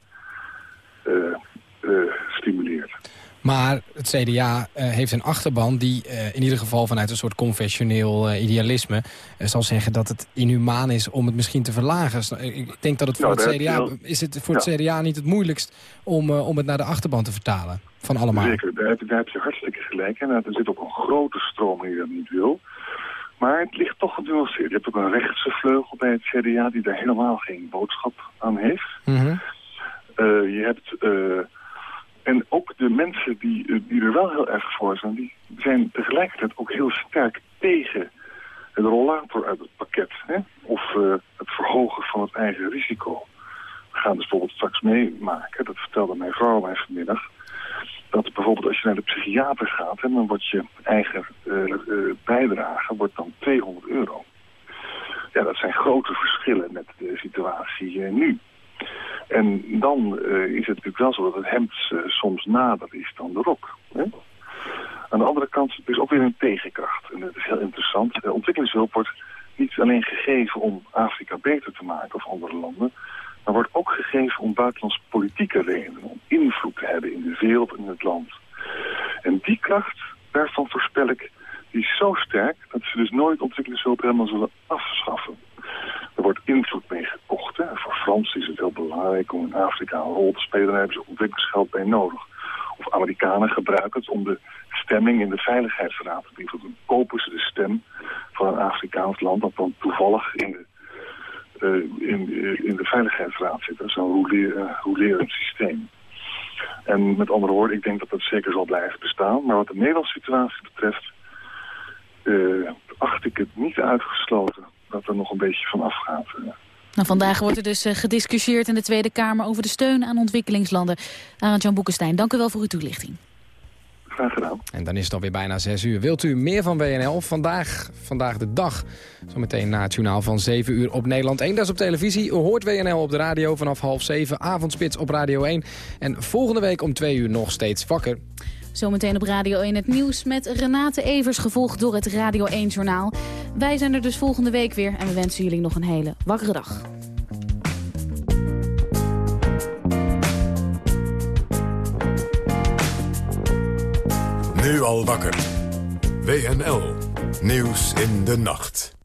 uh, uh, stimuleert. Maar het CDA uh, heeft een achterban die uh, in ieder geval vanuit een soort confessioneel uh, idealisme zal zeggen dat het inhumaan is om het misschien te verlagen. Ik denk dat het voor, het, CDA, heel... is het, voor ja. het CDA niet het moeilijkst om, om het naar de achterban te vertalen van allemaal. Zeker, daar heb, daar heb je hartstikke gelijk. En er zit ook een grote stroming die dat niet wil. Maar het ligt toch genuanceerd. Je hebt ook een rechtse vleugel bij het CDA die daar helemaal geen boodschap aan heeft. Mm -hmm. je hebt... En ook de mensen die, die er wel heel erg voor zijn, die zijn tegelijkertijd ook heel sterk tegen het rollator uit het pakket. Hè? Of uh, het verhogen van het eigen risico. We gaan dus bijvoorbeeld straks meemaken, dat vertelde mijn vrouw mij vanmiddag, dat bijvoorbeeld als je naar de psychiater gaat, hè, dan wordt je eigen uh, bijdrage wordt dan 200 euro. Ja, dat zijn grote verschillen met de situatie nu. En dan uh, is het natuurlijk wel zo dat het hemd uh, soms nader is dan de rok. Hè? Aan de andere kant is ook weer een tegenkracht. En dat is heel interessant. Ontwikkelingshulp wordt niet alleen gegeven om Afrika beter te maken of andere landen... maar wordt ook gegeven om buitenlands politieke redenen. Om invloed te hebben in de wereld en in het land. En die kracht, daarvan voorspel ik, die is zo sterk... dat ze dus nooit ontwikkelingshulp helemaal zullen afschaffen. Er wordt invloed mee gekocht. Hè. Voor Frans is het heel belangrijk om in Afrika een rol te spelen. Daar hebben ze ontwikkelingsgeld bij nodig. Of Amerikanen gebruiken het om de stemming in de Veiligheidsraad te beïnvloeden. Kopen ze de stem van een Afrikaans land dat dan toevallig in de, uh, in, in de Veiligheidsraad zit. Dat is een roleer, rolerend systeem. En met andere woorden, ik denk dat dat zeker zal blijven bestaan. Maar wat de Nederlandse situatie betreft, acht ik het niet uitgesloten dat er nog een beetje van afgaat. Nou, vandaag wordt er dus uh, gediscussieerd in de Tweede Kamer over de steun aan ontwikkelingslanden. Arend Jan Boekenstein, dank u wel voor uw toelichting. Graag gedaan. En dan is het alweer bijna 6 uur. Wilt u meer van WNL? Vandaag, vandaag de dag. Zometeen na het journaal van 7 uur op Nederland 1. Dat is op televisie. U hoort WNL op de radio vanaf half 7. Avondspits op Radio 1. En volgende week om 2 uur nog steeds wakker. Zometeen op Radio 1 het nieuws met Renate Evers, gevolgd door het Radio 1-journaal. Wij zijn er dus volgende week weer en we wensen jullie nog een hele wakkere dag. Nu al wakker. WNL. Nieuws in de nacht.